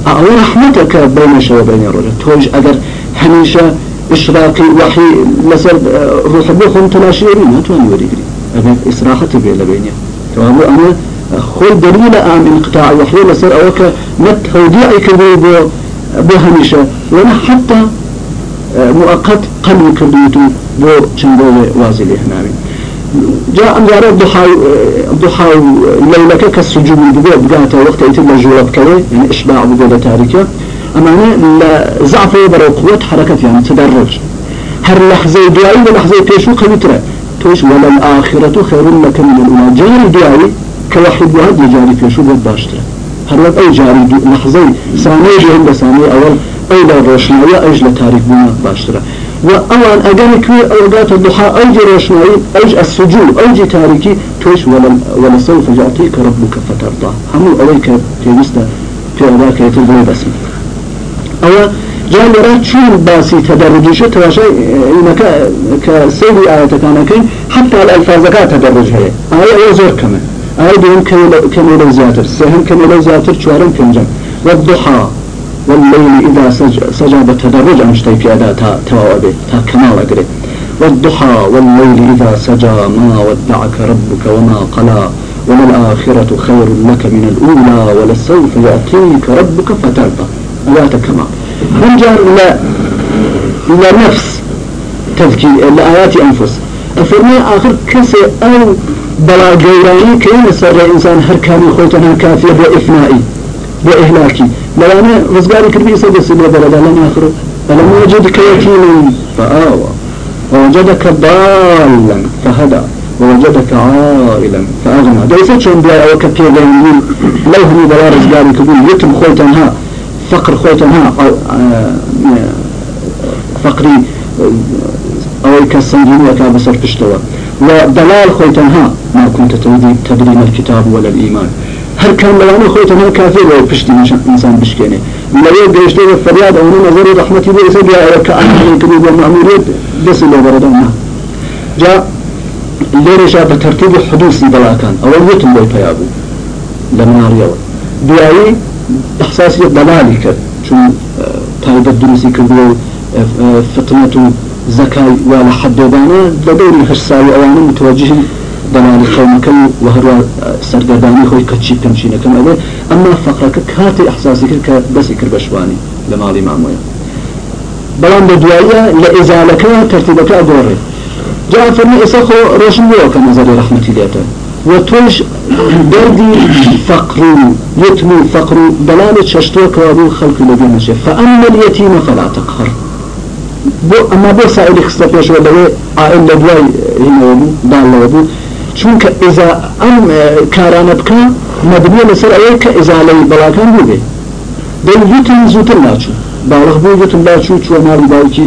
أو رحمتك بين الشيء وبين الرجل توج أجر هميشة إشراقي وحي لسر آه، روح بوخم تلاشيرين أتواني وريقري أبي إسراحة بيلا بيني. تمام أنا خل دليل أم انقطاع وحي لسر أوك مت هوديعي كذي بو بو هميشة وأنا حتى آه، مؤقت قلبي كرديتو بو چندوه وازي هنامي. جاء أم جارة الضحى الضحى ليلك كالسجود بقى بقاتا وقت يتم جواب كذا يعني إشباع بقى تاريكه أما أنا زعف برا قوة حركة يعني تدرج. هر لحظة دعائي ولحظة بيشو قوي توش ولا الآخرة خير لك من الأولى جاري دعائي كواحد واحد جاري بيشو بود باشتر هر وقت أي جاري لحظة ثانية جهن بثانية أول أي لا روشناية أيج لتاريخ بنا باشتر وأوان أجاني كوي أوقات الضحى أوجي روشناية أوج السجود أوجي تاريكي توش ولا ولا سوف يعطيك ربك فترضى هم أويك في مستا في أداك يتبعي بسمك أو جاء مرات شون باسي تدرجي؟ شو تواشي إنك كسيدي آية كان كين حتى الألفاظ كا تدرج هي آية زور كمان آية بيهم كميلة زياتر. سهم كميلة زياتر شوارن كنجم والضحى. والليل إذا سج سجى بالتدرج عن شتي في أداة توابه تا كمال أقري والضحى. والليل إذا سجى ما ودعك ربك وما قلى وللآخرة خير لك من الأولى ولسوف يأتيك ربك فترضى. لا تكما هنجر لا لا نفس تذكير لآيات أنفس. أفرمي آخر كسي أو بلا جيراني كي سر إنسان هر كان خوتنا كافية بإفنائي بإهلاكي لأنا رزقاري كربي سيد السبيل بلدا لم يخرج. ألم يجدك يتيما فآوى. ووجدك ضالا فهدى. ووجدك عائلا فأغنى. ده شون بلا أو كبير لو هم بلا رزقاري كبير يتم خوتنا فقر خوتها آه، فقري آه، أو كالسنجين وكا بسر تشتوى ودلال خوتها ما كنت تدري ما الكتاب ولا الإيمان. هل كان لوانا خوتها كافر لو بشتي إنسان بشكيني. لو بيشتي فرياد أو نظر رحمتي بيسا بيا كأن كبير والمعموريات بس اللي بردنا جاء ليرشا بترتيب بلا كان أول يتم بيت يابو لما رياض بيعي إحساسي ضلالك شو تايد الدروسي كبير فتنة زكاة ولا حد بانا لدوري هشساوي أوانا متوجه ضلال قومك وهروا سرقداني خوي كتشي تمشينا كما أقول أما فقرك كاتي إحساسك بس كربشواني لمالي معمويا بلان بدوايا لإزالك ترتيبك أدوري جاء فرمي إساخو روشن بيوكا نظري رحمتي ليتا وتوش دردي فقر يتمو فقر دلالة ششتوك وابو خلق لدينا شيء فأما اليتيم فلا تقهر. بو أما بو سائل خصة بيش ودوي عائل لدواي هنا وبو دال وبو چونك إذا أم كارانبك مبنية لسر أيك إذا لي بلاكان بوغي دل يتم زوتر ناچو. بالغ بو يتم لاچو چو ماري باوكي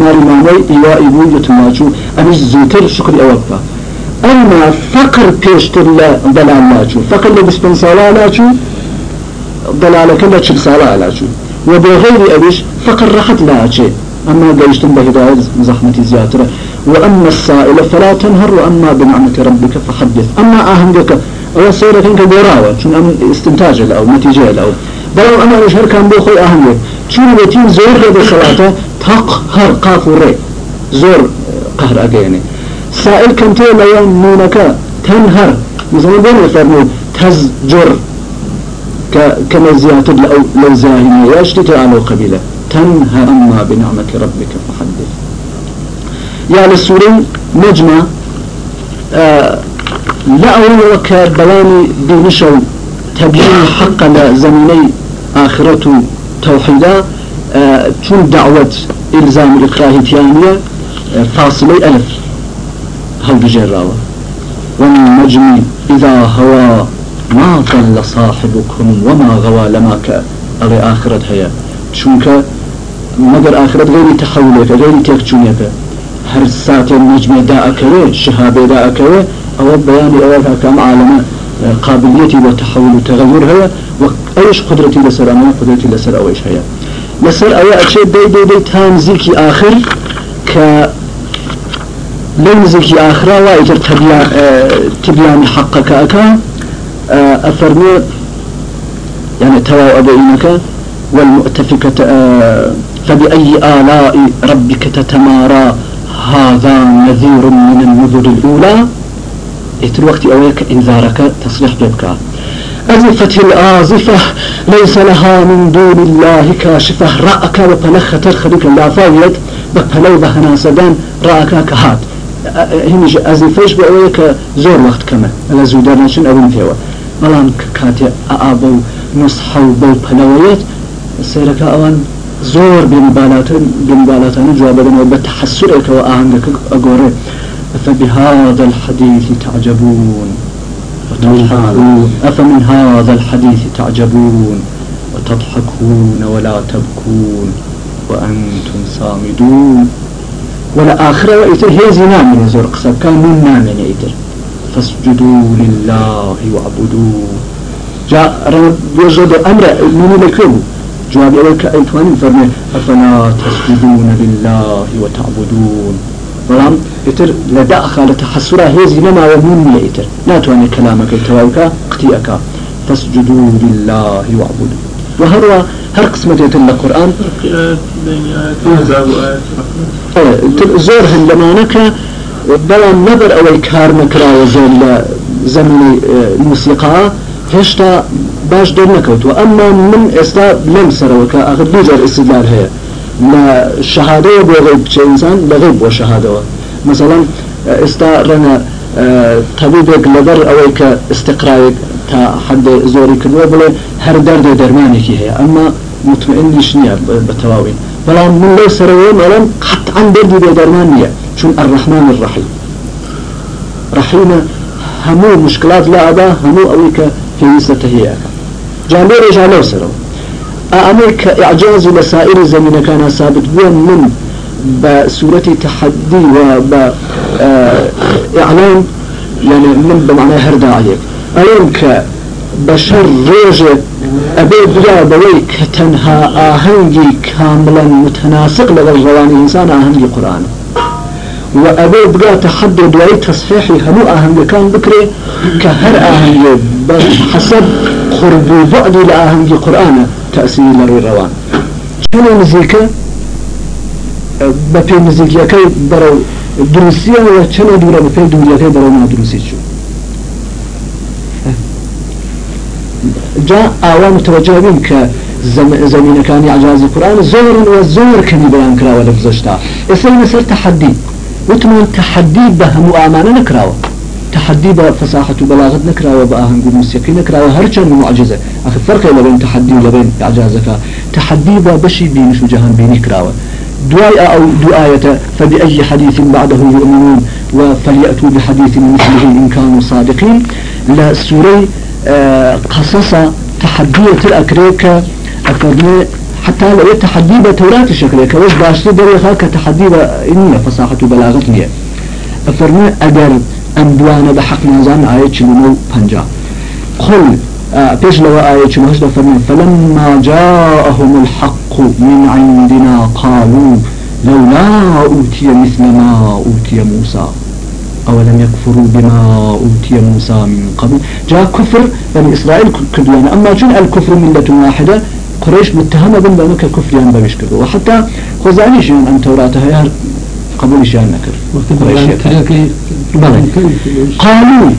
ماري مامي إيوائي بو يتم لاچو أمش زوتر شكر أوقفا. أما فقر بيشتر لا ضلال لاچو فقر لبسبن صلاة لاچو ضلالك لا تشب صلاة لاچو وبغير أبيش فقر رخت لاچي أما قيشتم بهداية زحمة زياترة وأما السائل فلا تنهر وأما بنعمة ربك فحدث. أما أهمك أو سيرك إنك براوة شون أم استنتاج الأو نتيجة الأو بلو أنا هر كان بوخي أهمك شون بيتين زور هذا صلاة تقهر قاف ري زور قهر أجيني سائل كنتي ليوم نونك تنهر مثلا بين فرمو تزجر كما زيادة لو لو زاهمية يشتت على قبيلة تنهى أما بنعمة ربك فحدث. يعني السوري نجمة آه لا أول وكبلاني بنشو تبيين حق لزمني آخرة توحيدا آه تون دعوة إلزام الإكراه تيانية آه فاصلي ألف. هل بجراوة والنجم إذا هوى ما ضل صاحبكم وما غوى لما كأغي آخرة هي شونك مگر آخرت غير تحولك غير تكتشونك هر ساعة النجم دا أكوي شهابة دا أكوي أو بياني أو كم عالمه قابليتي وتحول وتغير هي وأيش قدرتي لسر أما قدرتي لسر أويش هي لسر أي أشياء دي دي دي تانزيكي آخر ك لنزكي آخرة وإجر تبيان, حقك أكا أفرمي يعني توا أبينك والمؤتفكة فبأي آلاء ربك تتمارى هذا نذير من النذر الأولى يتر وقت أويك إنذارك تصريح بك أزفت الآزفة ليس لها من دون الله كاشفة رأك وبلخ ترخدك اللعفاويت ببلو بهنا سدان رأك كهات هنج أزفش بأويك زور وقت كما ألا زودانا شن أبن فيوا ملان كاتي أبو نصحو بو بلويت سيرك أوان زور بمبالاتن بمبالاتن جوابا وبتحسرك وآهنك أقوري أفبهذا الحديث تعجبون. أفمن هذا الحديث تعجبون؟ وتضحكون ولا تبكون. وأنتم صامدون. ولا آخرة وإتر هي زنا من زور قصب كان من من إتر فاسجدوا لله وأعبدوه. جاء رب يجد أمر من الكرب جواب أولك أيتواني فرمي أفلا تسجدون لله وتعبدون. بلام يتر لدى خالة حسرة هيزي لما ومون يتر لا تواني كلامك يتواوكا قتيئك فاسجدوا لله واعبدوا وهروا هر قسمة يتر القرآن. زور لما نكا بلام نبر أو كار مكرا وزول زمني الموسيقى هشتا باش دور نكوت وأما من استا لم سروكا أخذ بجر استدلال هي لا شهادة بغيب شيء إنسان بغيب وشهادة مثلا استا رنا طبيبك لبر أويك استقراء تا حد زوري كدوا بلا هر درد درمانك هي أما مطمئن شنيا بتواوين بلا من ليس روين ولا قطعا درد درمانية شون الرحمن الرحيم رحيم همو مشكلات لا أبا همو أويك في وسط هي جامير رجع سرو أمريك إعجاز لسائر زمن كان ثابت بون من بسورة تحدي وبإعلان يعني من بمعنى بشر روجة أبي بلا بويك تنها آهنجي كاملا متناسق غواني إنسان آهنجي قرآن. وأبي بقى تحدي دواي تصحيحي همو آهنجي كان بكري كهر آهنجي حسب قرب بعد لآهنجي قرآن تأثير لغي روان شنو نزيكا بپی نزیکیەکەی بەرەو دروستیەوە چەنە دوورە بەپی دووریەکەی بەرەو جا ئاوا متوجه بین کە زمینەکانی عجازی قورآن زۆرن و زۆر کەمی بەیان کراوە لە گزەشتا ئێستا لەسەر تحدی وتمان تحدی بە هەموو ئامانە نکراوە تحدي بفصاحة وبلاغة نكرا وبآهنگ موسيقي نكرا وهرچن معجزة. أخي فرق بين تحدي وبين إعجازك. تحدي بشي بينش وجهان بيني كراوة دعاء أو دعاية فبأي حديث بعده يؤمنون؟ وفليأتوا بحديث مثله إن كانوا صادقين. لا سوري آه، قصص تحدية الأكريك أكرمي حتى لو يتحدي بتوراة الشكريك وش باشتي دريخا كتحدي إنية فصاحة بلاغتنية أفرمي أجر أم بحق نزان آية شلونو بنجا قل بيش لو آية شلو هشدا فرمي فلما جاءهم الحق من عندنا قالوا لولا أوتي مثل ما أوتي موسى. أولم يكفروا بما أوتي موسى من قبل؟ جاء كفر بني إسرائيل كدوانا أما جن الكفر ملة واحدة؟ قريش متهمة بأنك كفر يعني بمش وحتى خزانيش أن توراتها قبول شان نكر قالوا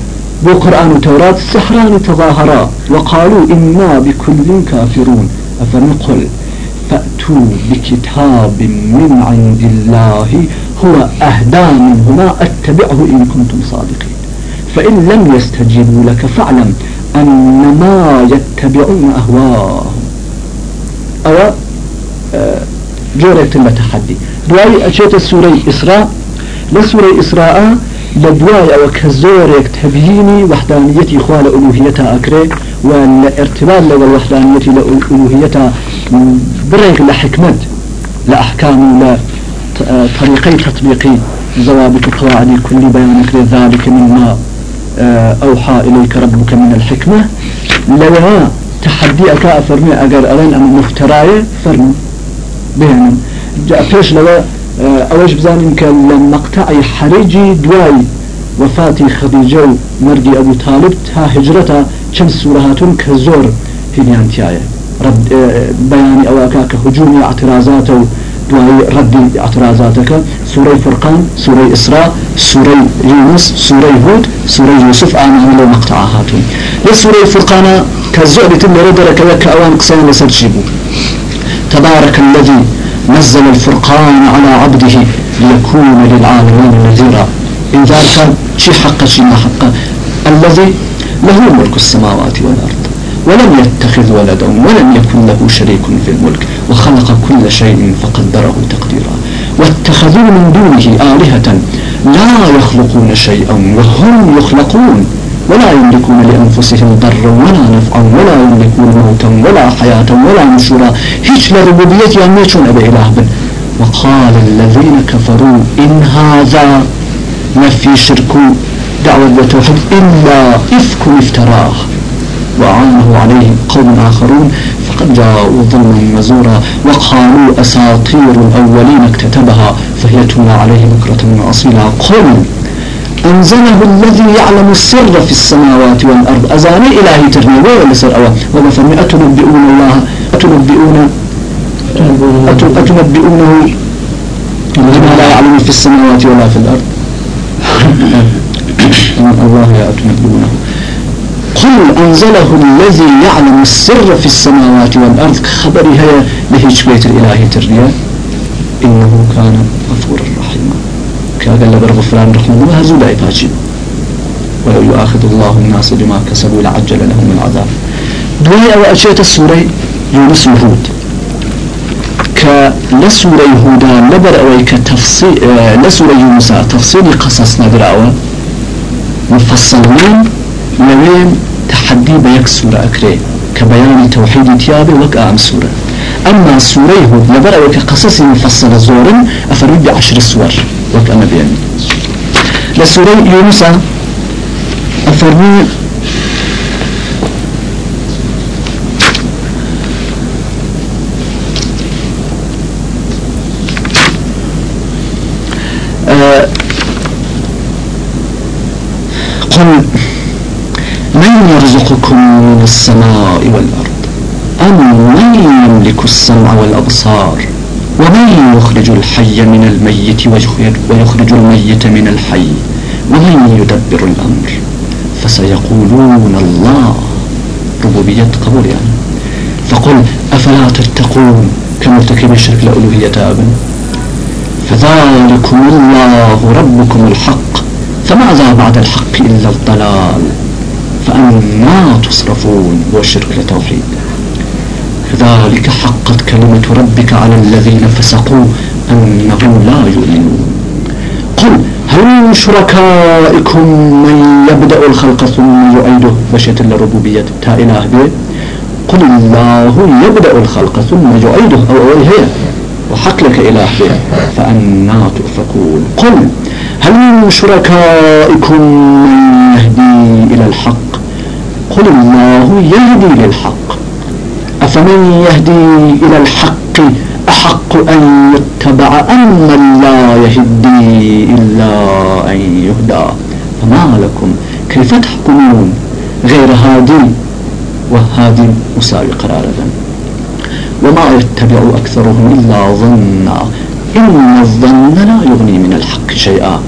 بو قرآن وتوراة سحران تظاهرا وقالوا إنا بكل كافرون. أفنقل؟ فأتوا بكتاب من عند الله هو أهدى منهما أتبعه إن كنتم صادقين. فإن لم يستجيبوا لك فاعلم أنما يتبعون أهواءهم أو آه، جورة تحدي. دواي أشيت سورة إسراء. لسورة إسراء لدواي أو كزورك تبييني وحدانيتي خوال ألوهيتها أكري والارتباط لو الوحدانية لألوهيتها بريغ لحكمة لأحكام لا طريقي تطبيقي ضوابط قواعد كل بيان ذلك مما آه، أوحى إليك ربك من الحكمة. لو تحدي أكا أفرمي أجر ألين أم مفتراية فرمي جاء فيش لو آه، أوش بزانين كالمقطع حريجي دواي. وفاتي خديجة مرقي أبو طالب تا هجرتا كم سورهاتون كزور في نيانتياية رد آه، بياني أو أكاك هجومي اعتراضاته دواي رد اعتراضاتك سورة فرقان سورة إسراء سورة يونس سورة هود سورة يوسف آنا عملوا مقطعهاتهم لسورة فرقان كالزعب تم ردرك لك أوان قصان لسرجيبو تبارك الذي نزل الفرقان على عبده ليكون للعالمين نذيرا. إن ذلك شي حق شي ما حق. الذي له ملك السماوات والأرض ولم يتخذ ولدا ولم يكن له شريك في الملك. وخلق كل شيء فقدره تقديرا. واتخذوا من دونه آلهة لا يخلقون شيئا وهم يخلقون. ولا يملكون لأنفسهم ضرا ولا نفعا ولا يملكون موتا ولا حياة ولا نشورا. هيش لربوبية يعني شون أبي إله بن. وقال الذين كفروا إن هذا ما في شرك دعوة التوحيد إلا إفك افتراه وعانه عليه قوم آخرون جاءوا ظلما مزورا وقالوا أساطير الأولين اكتتبها فهي تملى عليه بكرة وأصيلا. قل أنزله الذي يعلم السر في السماوات والأرض. أزاني إلهي ترني ولا سر أوا وما أتنبئون الله؟ أتنبئون أتنبئونه بما لا يعلم في السماوات ولا في الأرض؟ الله يا أتنبئونه قل أنزله الذي يعلم السر في السماوات والأرض. خبري هي لهيش بيت الإلهي ترنيه إنه كان غفورا رحيما. كاقل لبر غفران رحمه هزو لا يفاجئ ولو يؤاخذ الله الناس بما كسبوا لعجل لهم العذاب. دوي أو أشياء السورة يونس وهود. كلسورة يهودا لبر أو كتفصيل آه، لسورة يونس تفصيل قصص نبر مفصلين. لوين تحدي بيك سورة أكري؟ كبيان توحيد تيابي وك أم سورة. أما سورة يهود لبر أو كقصص مفصلة زورا أفرد بعشر سور وك أنا بيان. لسورة يونس أفرمي أه قل من يرزقكم من السماء والأرض أم من يملك السمع والأبصار ومن يخرج الحي من الميت ويخرج الميت من الحي ومن يدبر الأمر فسيقولون الله ربوبية قبول يعني. فقل أفلا تتقون كمرتكب الشرك لألوهية أبن فذلكم الله ربكم الحق فماذا بعد الحق إلا الضلال فأنا تصرفون والشرك لتوحيد كذلك حقت كلمة ربك على الذين فسقوا أنهم لا يؤمنون. قل هل من شركائكم من يبدأ الخلق ثم يعيده بشيت الربوبية تا إله به قل الله يبدأ الخلق ثم يعيده أو هي؟ وحق لك إله به فأنا تؤفكون. قل هل من شركائكم من يهدي إلى الحق؟ قل الله يهدي للحق. أفمن يهدي إلى الحق أحق أن يتبع أم من لا يهدي إلا أن يهدى؟ فما لكم؟ كيف تحكمون غير هادي وهادي مساوي قرار وما يتبع أكثرهم إلا ظنا. إن الظن لا يغني من الحق شيئا.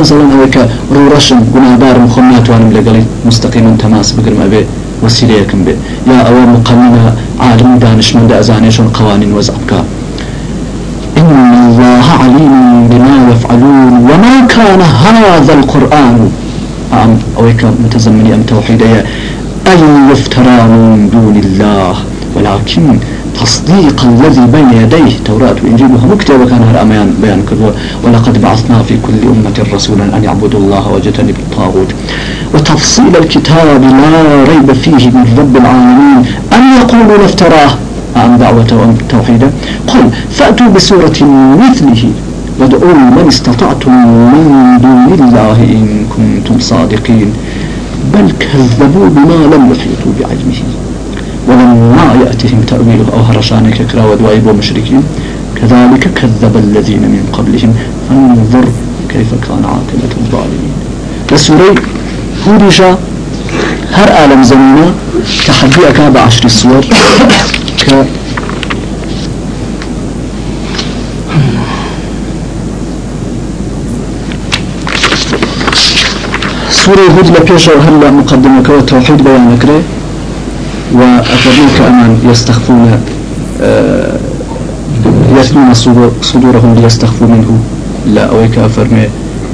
مثلا هيك رورشم گناهبار مخم ناتوانم لقلي مستقيم تماس بقرم أبي وسيليكم به يا أو مقننة عالم دانش من دأزانيشون قوانين وزعبك. إن الله عليم بما يفعلون وما كان هذا القرآن. أم أويك متزمني أم توحيدي أن يفترى من دون الله. ولكن تصديق الذي بين يديه توراة وإنجيل هم كتاب كان هر أميان بيان كذو ولقد بعثنا في كل أمة رسولا أن يعبدوا الله واجتنبوا الطاغوت وتفصيل الكتاب لا ريب فيه من رب العالمين. أن يقولوا افتراه؟ عن دعوة توحيدا قل فأتوا بسورة مثله. وادعوا من استطعتم من دون الله إن كنتم صادقين. بل كذبوا بما لم يحيطوا بعلمه. ولما يأتهم تأويله أو هرشانك كرا ودوائب ومشركين. كذلك كذب الذين من قبلهم. فانظر كيف كان عاقبة الظالمين. السوري هوديشا هر عالم زمينة تحدي أكاب عشر السور ك سورة هود لبيشة وهلا مقدمة توحيد بيان نكرة. وأفرميك أمان يستخفون آه، يثنون صدورهم ليستخفوا منه. لا أويك أفرمي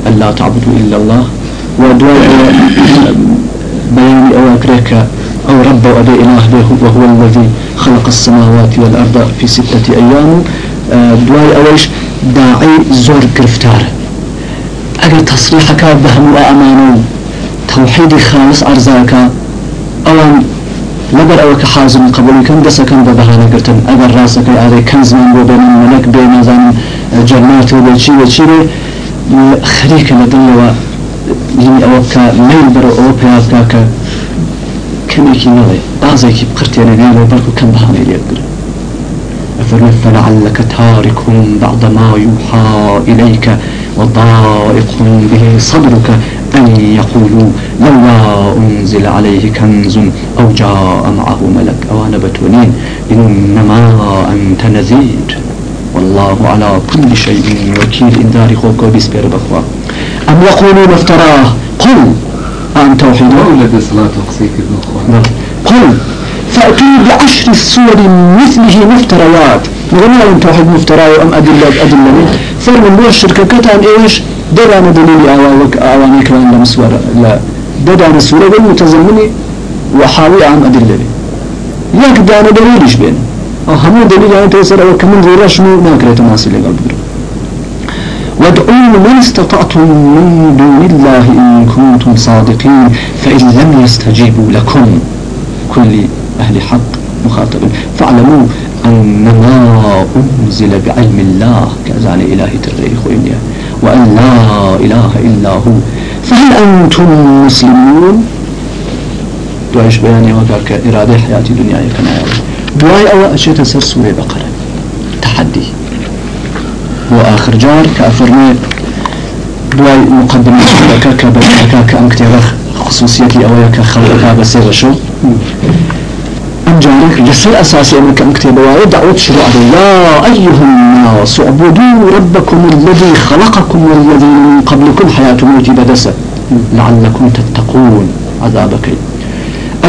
ألا تعبدوا إلا الله. ودواء بيان أو أكريك أو رب أبي إله به وهو الذي خلق السماوات والأرض في ستة أيام. آه، دواء أويش داعي زور كرفتار أجل تصريحك بهم وأمانو توحيد خالص أرزاك. أوان لەبەر ئەوە کە حازم قبولکەم دەسەکەم بە بەهانە گرتن ئەگەر ڕاستەکەی ئارەی کەنزمان بۆ بێن مەلک بێ نازانم جەرنات و بێچی بێچی بێ خەریکە لە دڵەوە ئەوە بکە میل بەرە ئەوە پیاکە کە کەمێکی نەڵێ بازێکی بقرتێنە نێڵێ بەڵکو کەم بەهانەی لێبگرن أفرمت فلعلك تارك بعض ما يوحى إليك وضائق به صدرك أن يقولوا لولا أنزل عليه كنز أو جاء معه ملك أو أنا بتونين إنما أنت نذير. والله على كل شيء وكيل. إن داري خوكو بيسبير بخوا أم يقولون افتراه؟ قل. أن توحيد ولا صلاة تقصيك نعم. قل. فأتوا بعشر السور مثله مفتريات. نقول لهم توحيد مفترى أم أدلة أدلة. فرموا بوش شركة كتان إيش؟ درانا دليل أواك أواني كمان لمسورة لا. درانا سورة بالمتزمني وحاوي عن أدلة ياك دانا دليلش بين أو همو دليل أن توصل أو كمان غير شنو ما كريت ماسي لقلب وادعوا من استطعتم من دون الله إن كنتم صادقين فإن لم يستجيبوا لكم. كل أهل حق مخاطب. فاعلموا أن ما أنزل بعلم الله كأزان إلهي تريخ وإنيا وأن لا إله إلا هو فهل أنتم مسلمون؟ دعيش بياني وكاك إرادة حياة دنيا كنا دعاي أو أشياء تسر سورة بقرة تحدي وآخر جار كأفرمي دعاي مقدمة كاك بكاك أنكتير خصوصيتي أو يكا خلقها بسير شو أم جارك جسر أساسي أمريكا مكتبة ودعوة شروع يا أيها الناس اعبدوا ربكم الذي خلقكم والذي من قبلكم. حياة موت بدسة لعلكم تتقون. عذابك.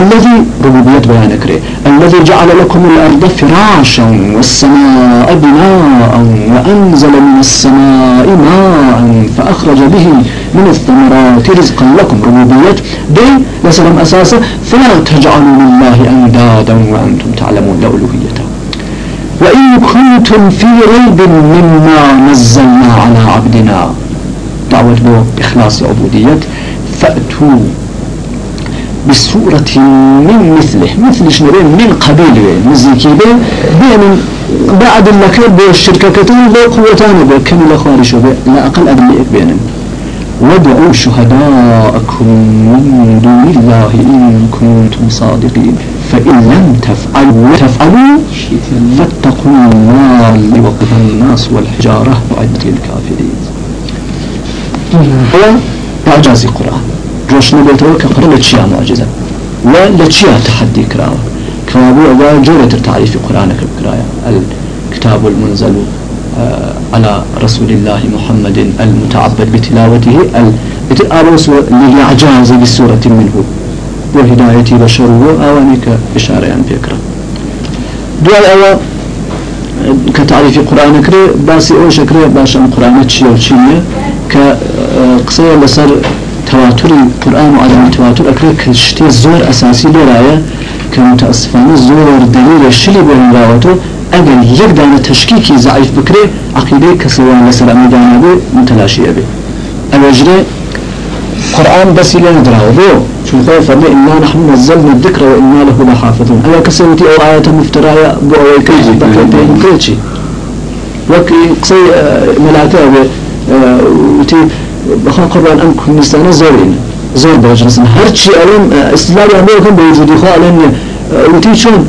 الذي ربوبية بيانك الذي جعل لكم الأرض فراشا والسماء بناء وأنزل من السماء ماء فأخرج به من الثمرات رزقا لكم. ربوبية دي لسلم أساسا فلا تجعلوا لله أندادا وأنتم تعلمون لألوهيته وإن كنتم في ريب مما نزلنا على عبدنا. دعوة بو إخلاص عبودية فأتوا بسورة من مثله مثل شنو من قبيل مزيكي بين بين بعد اللكر بو الشركة كتان بو قوتان بو كم الأخوار شو لا أقل أدلئك بينهم. وادعوا شهداءكم من دون الله إن كنتم صادقين. فإن لم تفعلوا تفعلوا فاتقوا النار وقها الناس والحجارة وعدة الكافرين. هو إعجاز القرآن جوش نقولتوا كقرأ لتشيا معجزة. لا لتشيا تحدي كراوة كما أبو أبا جورة التعريف قرآنك بكراية الكتاب المنزل آه، على رسول الله محمد المتعبد بتلاوته. الأروس للإعجاز بسورة منه. والهداية بشره أوانك إشارة عن فكرة دول أول كتعريف القرآن كري باسي أو شكري باشا القرآن تشي وشينية كقصية لسر تواتر القرآن وعدم التواتر أكري كشتي زور أساسي لراية كمتأسفانة زور دليل الشلي بين راوته أجل يقدر تشكيكي ضعيف بكري عقيدة كسوان لسر أمدانا بي متلاشية بي الوجري قرآن بس لنا دراو بو. شو خوف فرمي إنا نحن نزلنا الذكر وإنا له لحافظون. ألا كسوتي أو آية مفترايا بو أو كيجي بكري بين كيجي وكي قصي آه، ملاكا بخان قرآن أنكم نستانا زورين زور بوجنس هرشي ألم آه، استدلال أمريكم بوجودي خوا ألم آه، وتي شون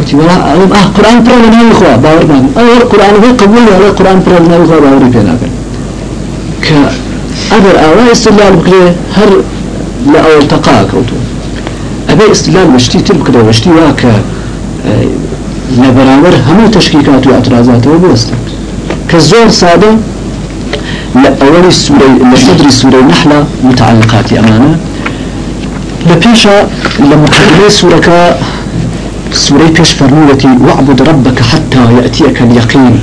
وتي ولا ألم آه قرآن برا لنا إخوة باور ما أول قرآن هو قبول ولا قرآن برا لنا إخوة باوري بينا ك أبر أولا استدلال بكري هر لا أول تقاك أو أبي استدلال مشتي تبكري مشتي واكا لبرامر همو تشكيكات واعتراضات وبوسط كالزور سادة لأول السورة لصدر السورة نحلة متعلقات أمانة لبيشا لمقدمة سورة سورة بيش فرمولتي واعبد ربك حتى يأتيك اليقين.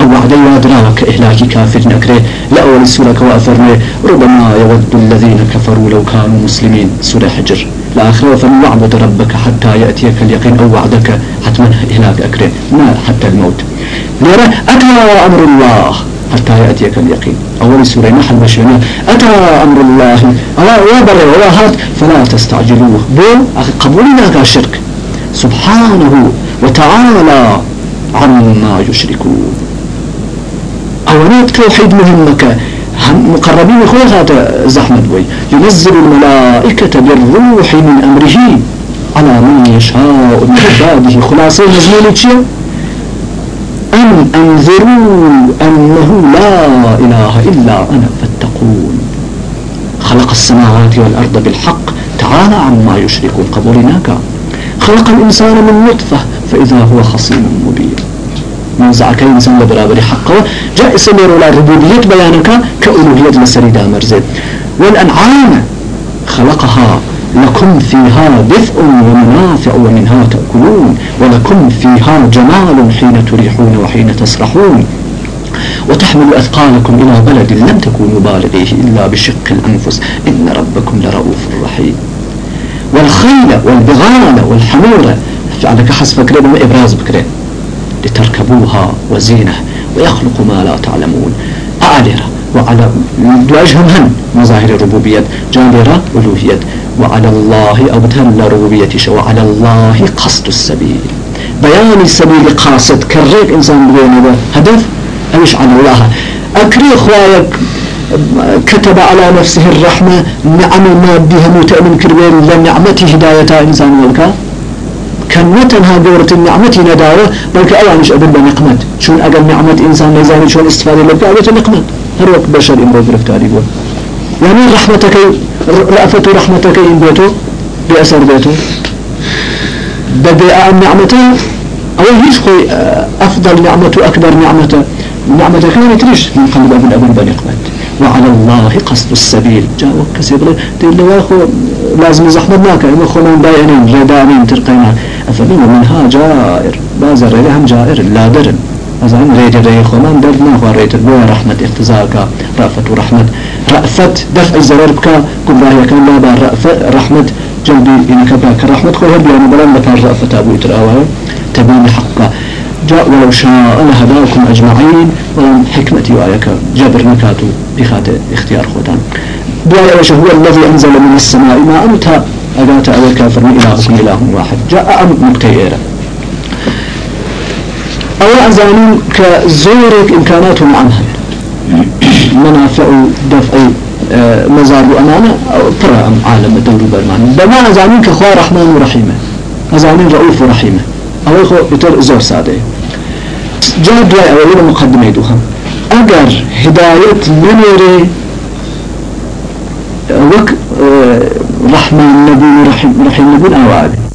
أو وعدي وادراك إهلاك كافر نكره لأول السورة وأفرمي ربما يود الذين كفروا لو كانوا مسلمين. سورة حجر. الآخرة فليعبد ربك حتى يأتيك اليقين. أو وعدك حتما إهلاك أكره. ما حتى الموت. ليرى أتى أمر الله. حتى يأتيك اليقين. أول سورة نحل بشينا أتى أمر الله؟ الله وبر وهات فلا تستعجلوه. بو قبولنا كشرك سبحانه وتعالى عما يشركون. أولاد توحيد مهمك. مقربين خوات زحمة بوي. ينزل الملائكة بالروح من أمره. على من يشاء من عباده خلاصة. مزمون تشيو أن أنذروا أنه لا إله إلا أنا فاتقون. خلق السماوات والأرض بالحق. تعالى عما يشركون قبولناك خلق الإنسان من نطفة فإذا هو خصيم مبين. من زعك إنسان لبرابر حقه. جاء سمير ولا ربوبية بيانك كألوهية لسريدا مرزد. والأنعام خلقها لكم فيها دفء ومنافع ومنها تأكلون ولكم فيها جمال حين تريحون وحين تسرحون. وتحمل أثقالكم إلى بلد لم تكونوا بالغيه إلا بشق الأنفس. إن ربكم لرؤوف رحيم. والخيل والبغال والحمير فعلك حسب كريم إبراز بكريم لتركبوها وزينة ويخلق ما لا تعلمون. أعلرة وعلى وجههم هن مظاهر الربوبية جابرة ألوهية. وعلى الله أو ربوبية وعلى الله قصد السبيل. بيان السبيل قاصد كريك إنسان بينه هدف؟ أيش على الله. أكري خوايك كتب على نفسه الرحمة نعم ماديها متأمن كربين لنعمته هداية إنسان والكا كان نتنها دورة النعمة نداوة بل كأوانش أبن بنقمت. شون أقل نعمة إنسان نزاني شون استفادة لك أبن نقمت هر وقت بشر إمرو برفتاري بول يعني رحمتك رأفة رحمتك إن بيتو بأسر بيتو. بدأ النعمة أو هيش خوي أفضل نعمة أكبر نعمة. نعمة كانت ليش؟ من قلب أبن أبن بنقمت وعلى الله قصد السبيل. جاء وكسي بلي دي اللي واخو لازم زحمة ناك إما خونا بايعنين ردانين ترقينا أفمن منها جائر؟ بازر هم جائر لا درن. أزعم ريد ري خومان درد ما هو ريت بو رحمة اختزاك رأفة ورحمة. رأفة دفع الزرار بك كل راهي كان لا بار رأفة رحمة. جنبي إنك باك رحمة خوي هربي أنا بلان لك رأفة أبو إتراوه تبين حقه جاء ولو شاء لهداكم أجمعين ولم حكمتي وآيك جبر نكاتو بخات اختيار خودان. دعاء وش هو الذي أنزل من السماء ما أنت أجات أو كافر إلهكم إله واحد. جاء أم مكتئرة أو أزانين كزورك إمكاناتهم عنها منافع دفع آه، مزار أمانة أو ترى عالم الدور برمان بما أزانين كخوا رحمن ورحيمة. أزانين رؤوف ورحيمة. أو يخو يتر زور سادة. جاء دعاء أولي مقدمة دوها. أجر هداية منيري وك آه، رحمن النبي رحيم نبي أو عادي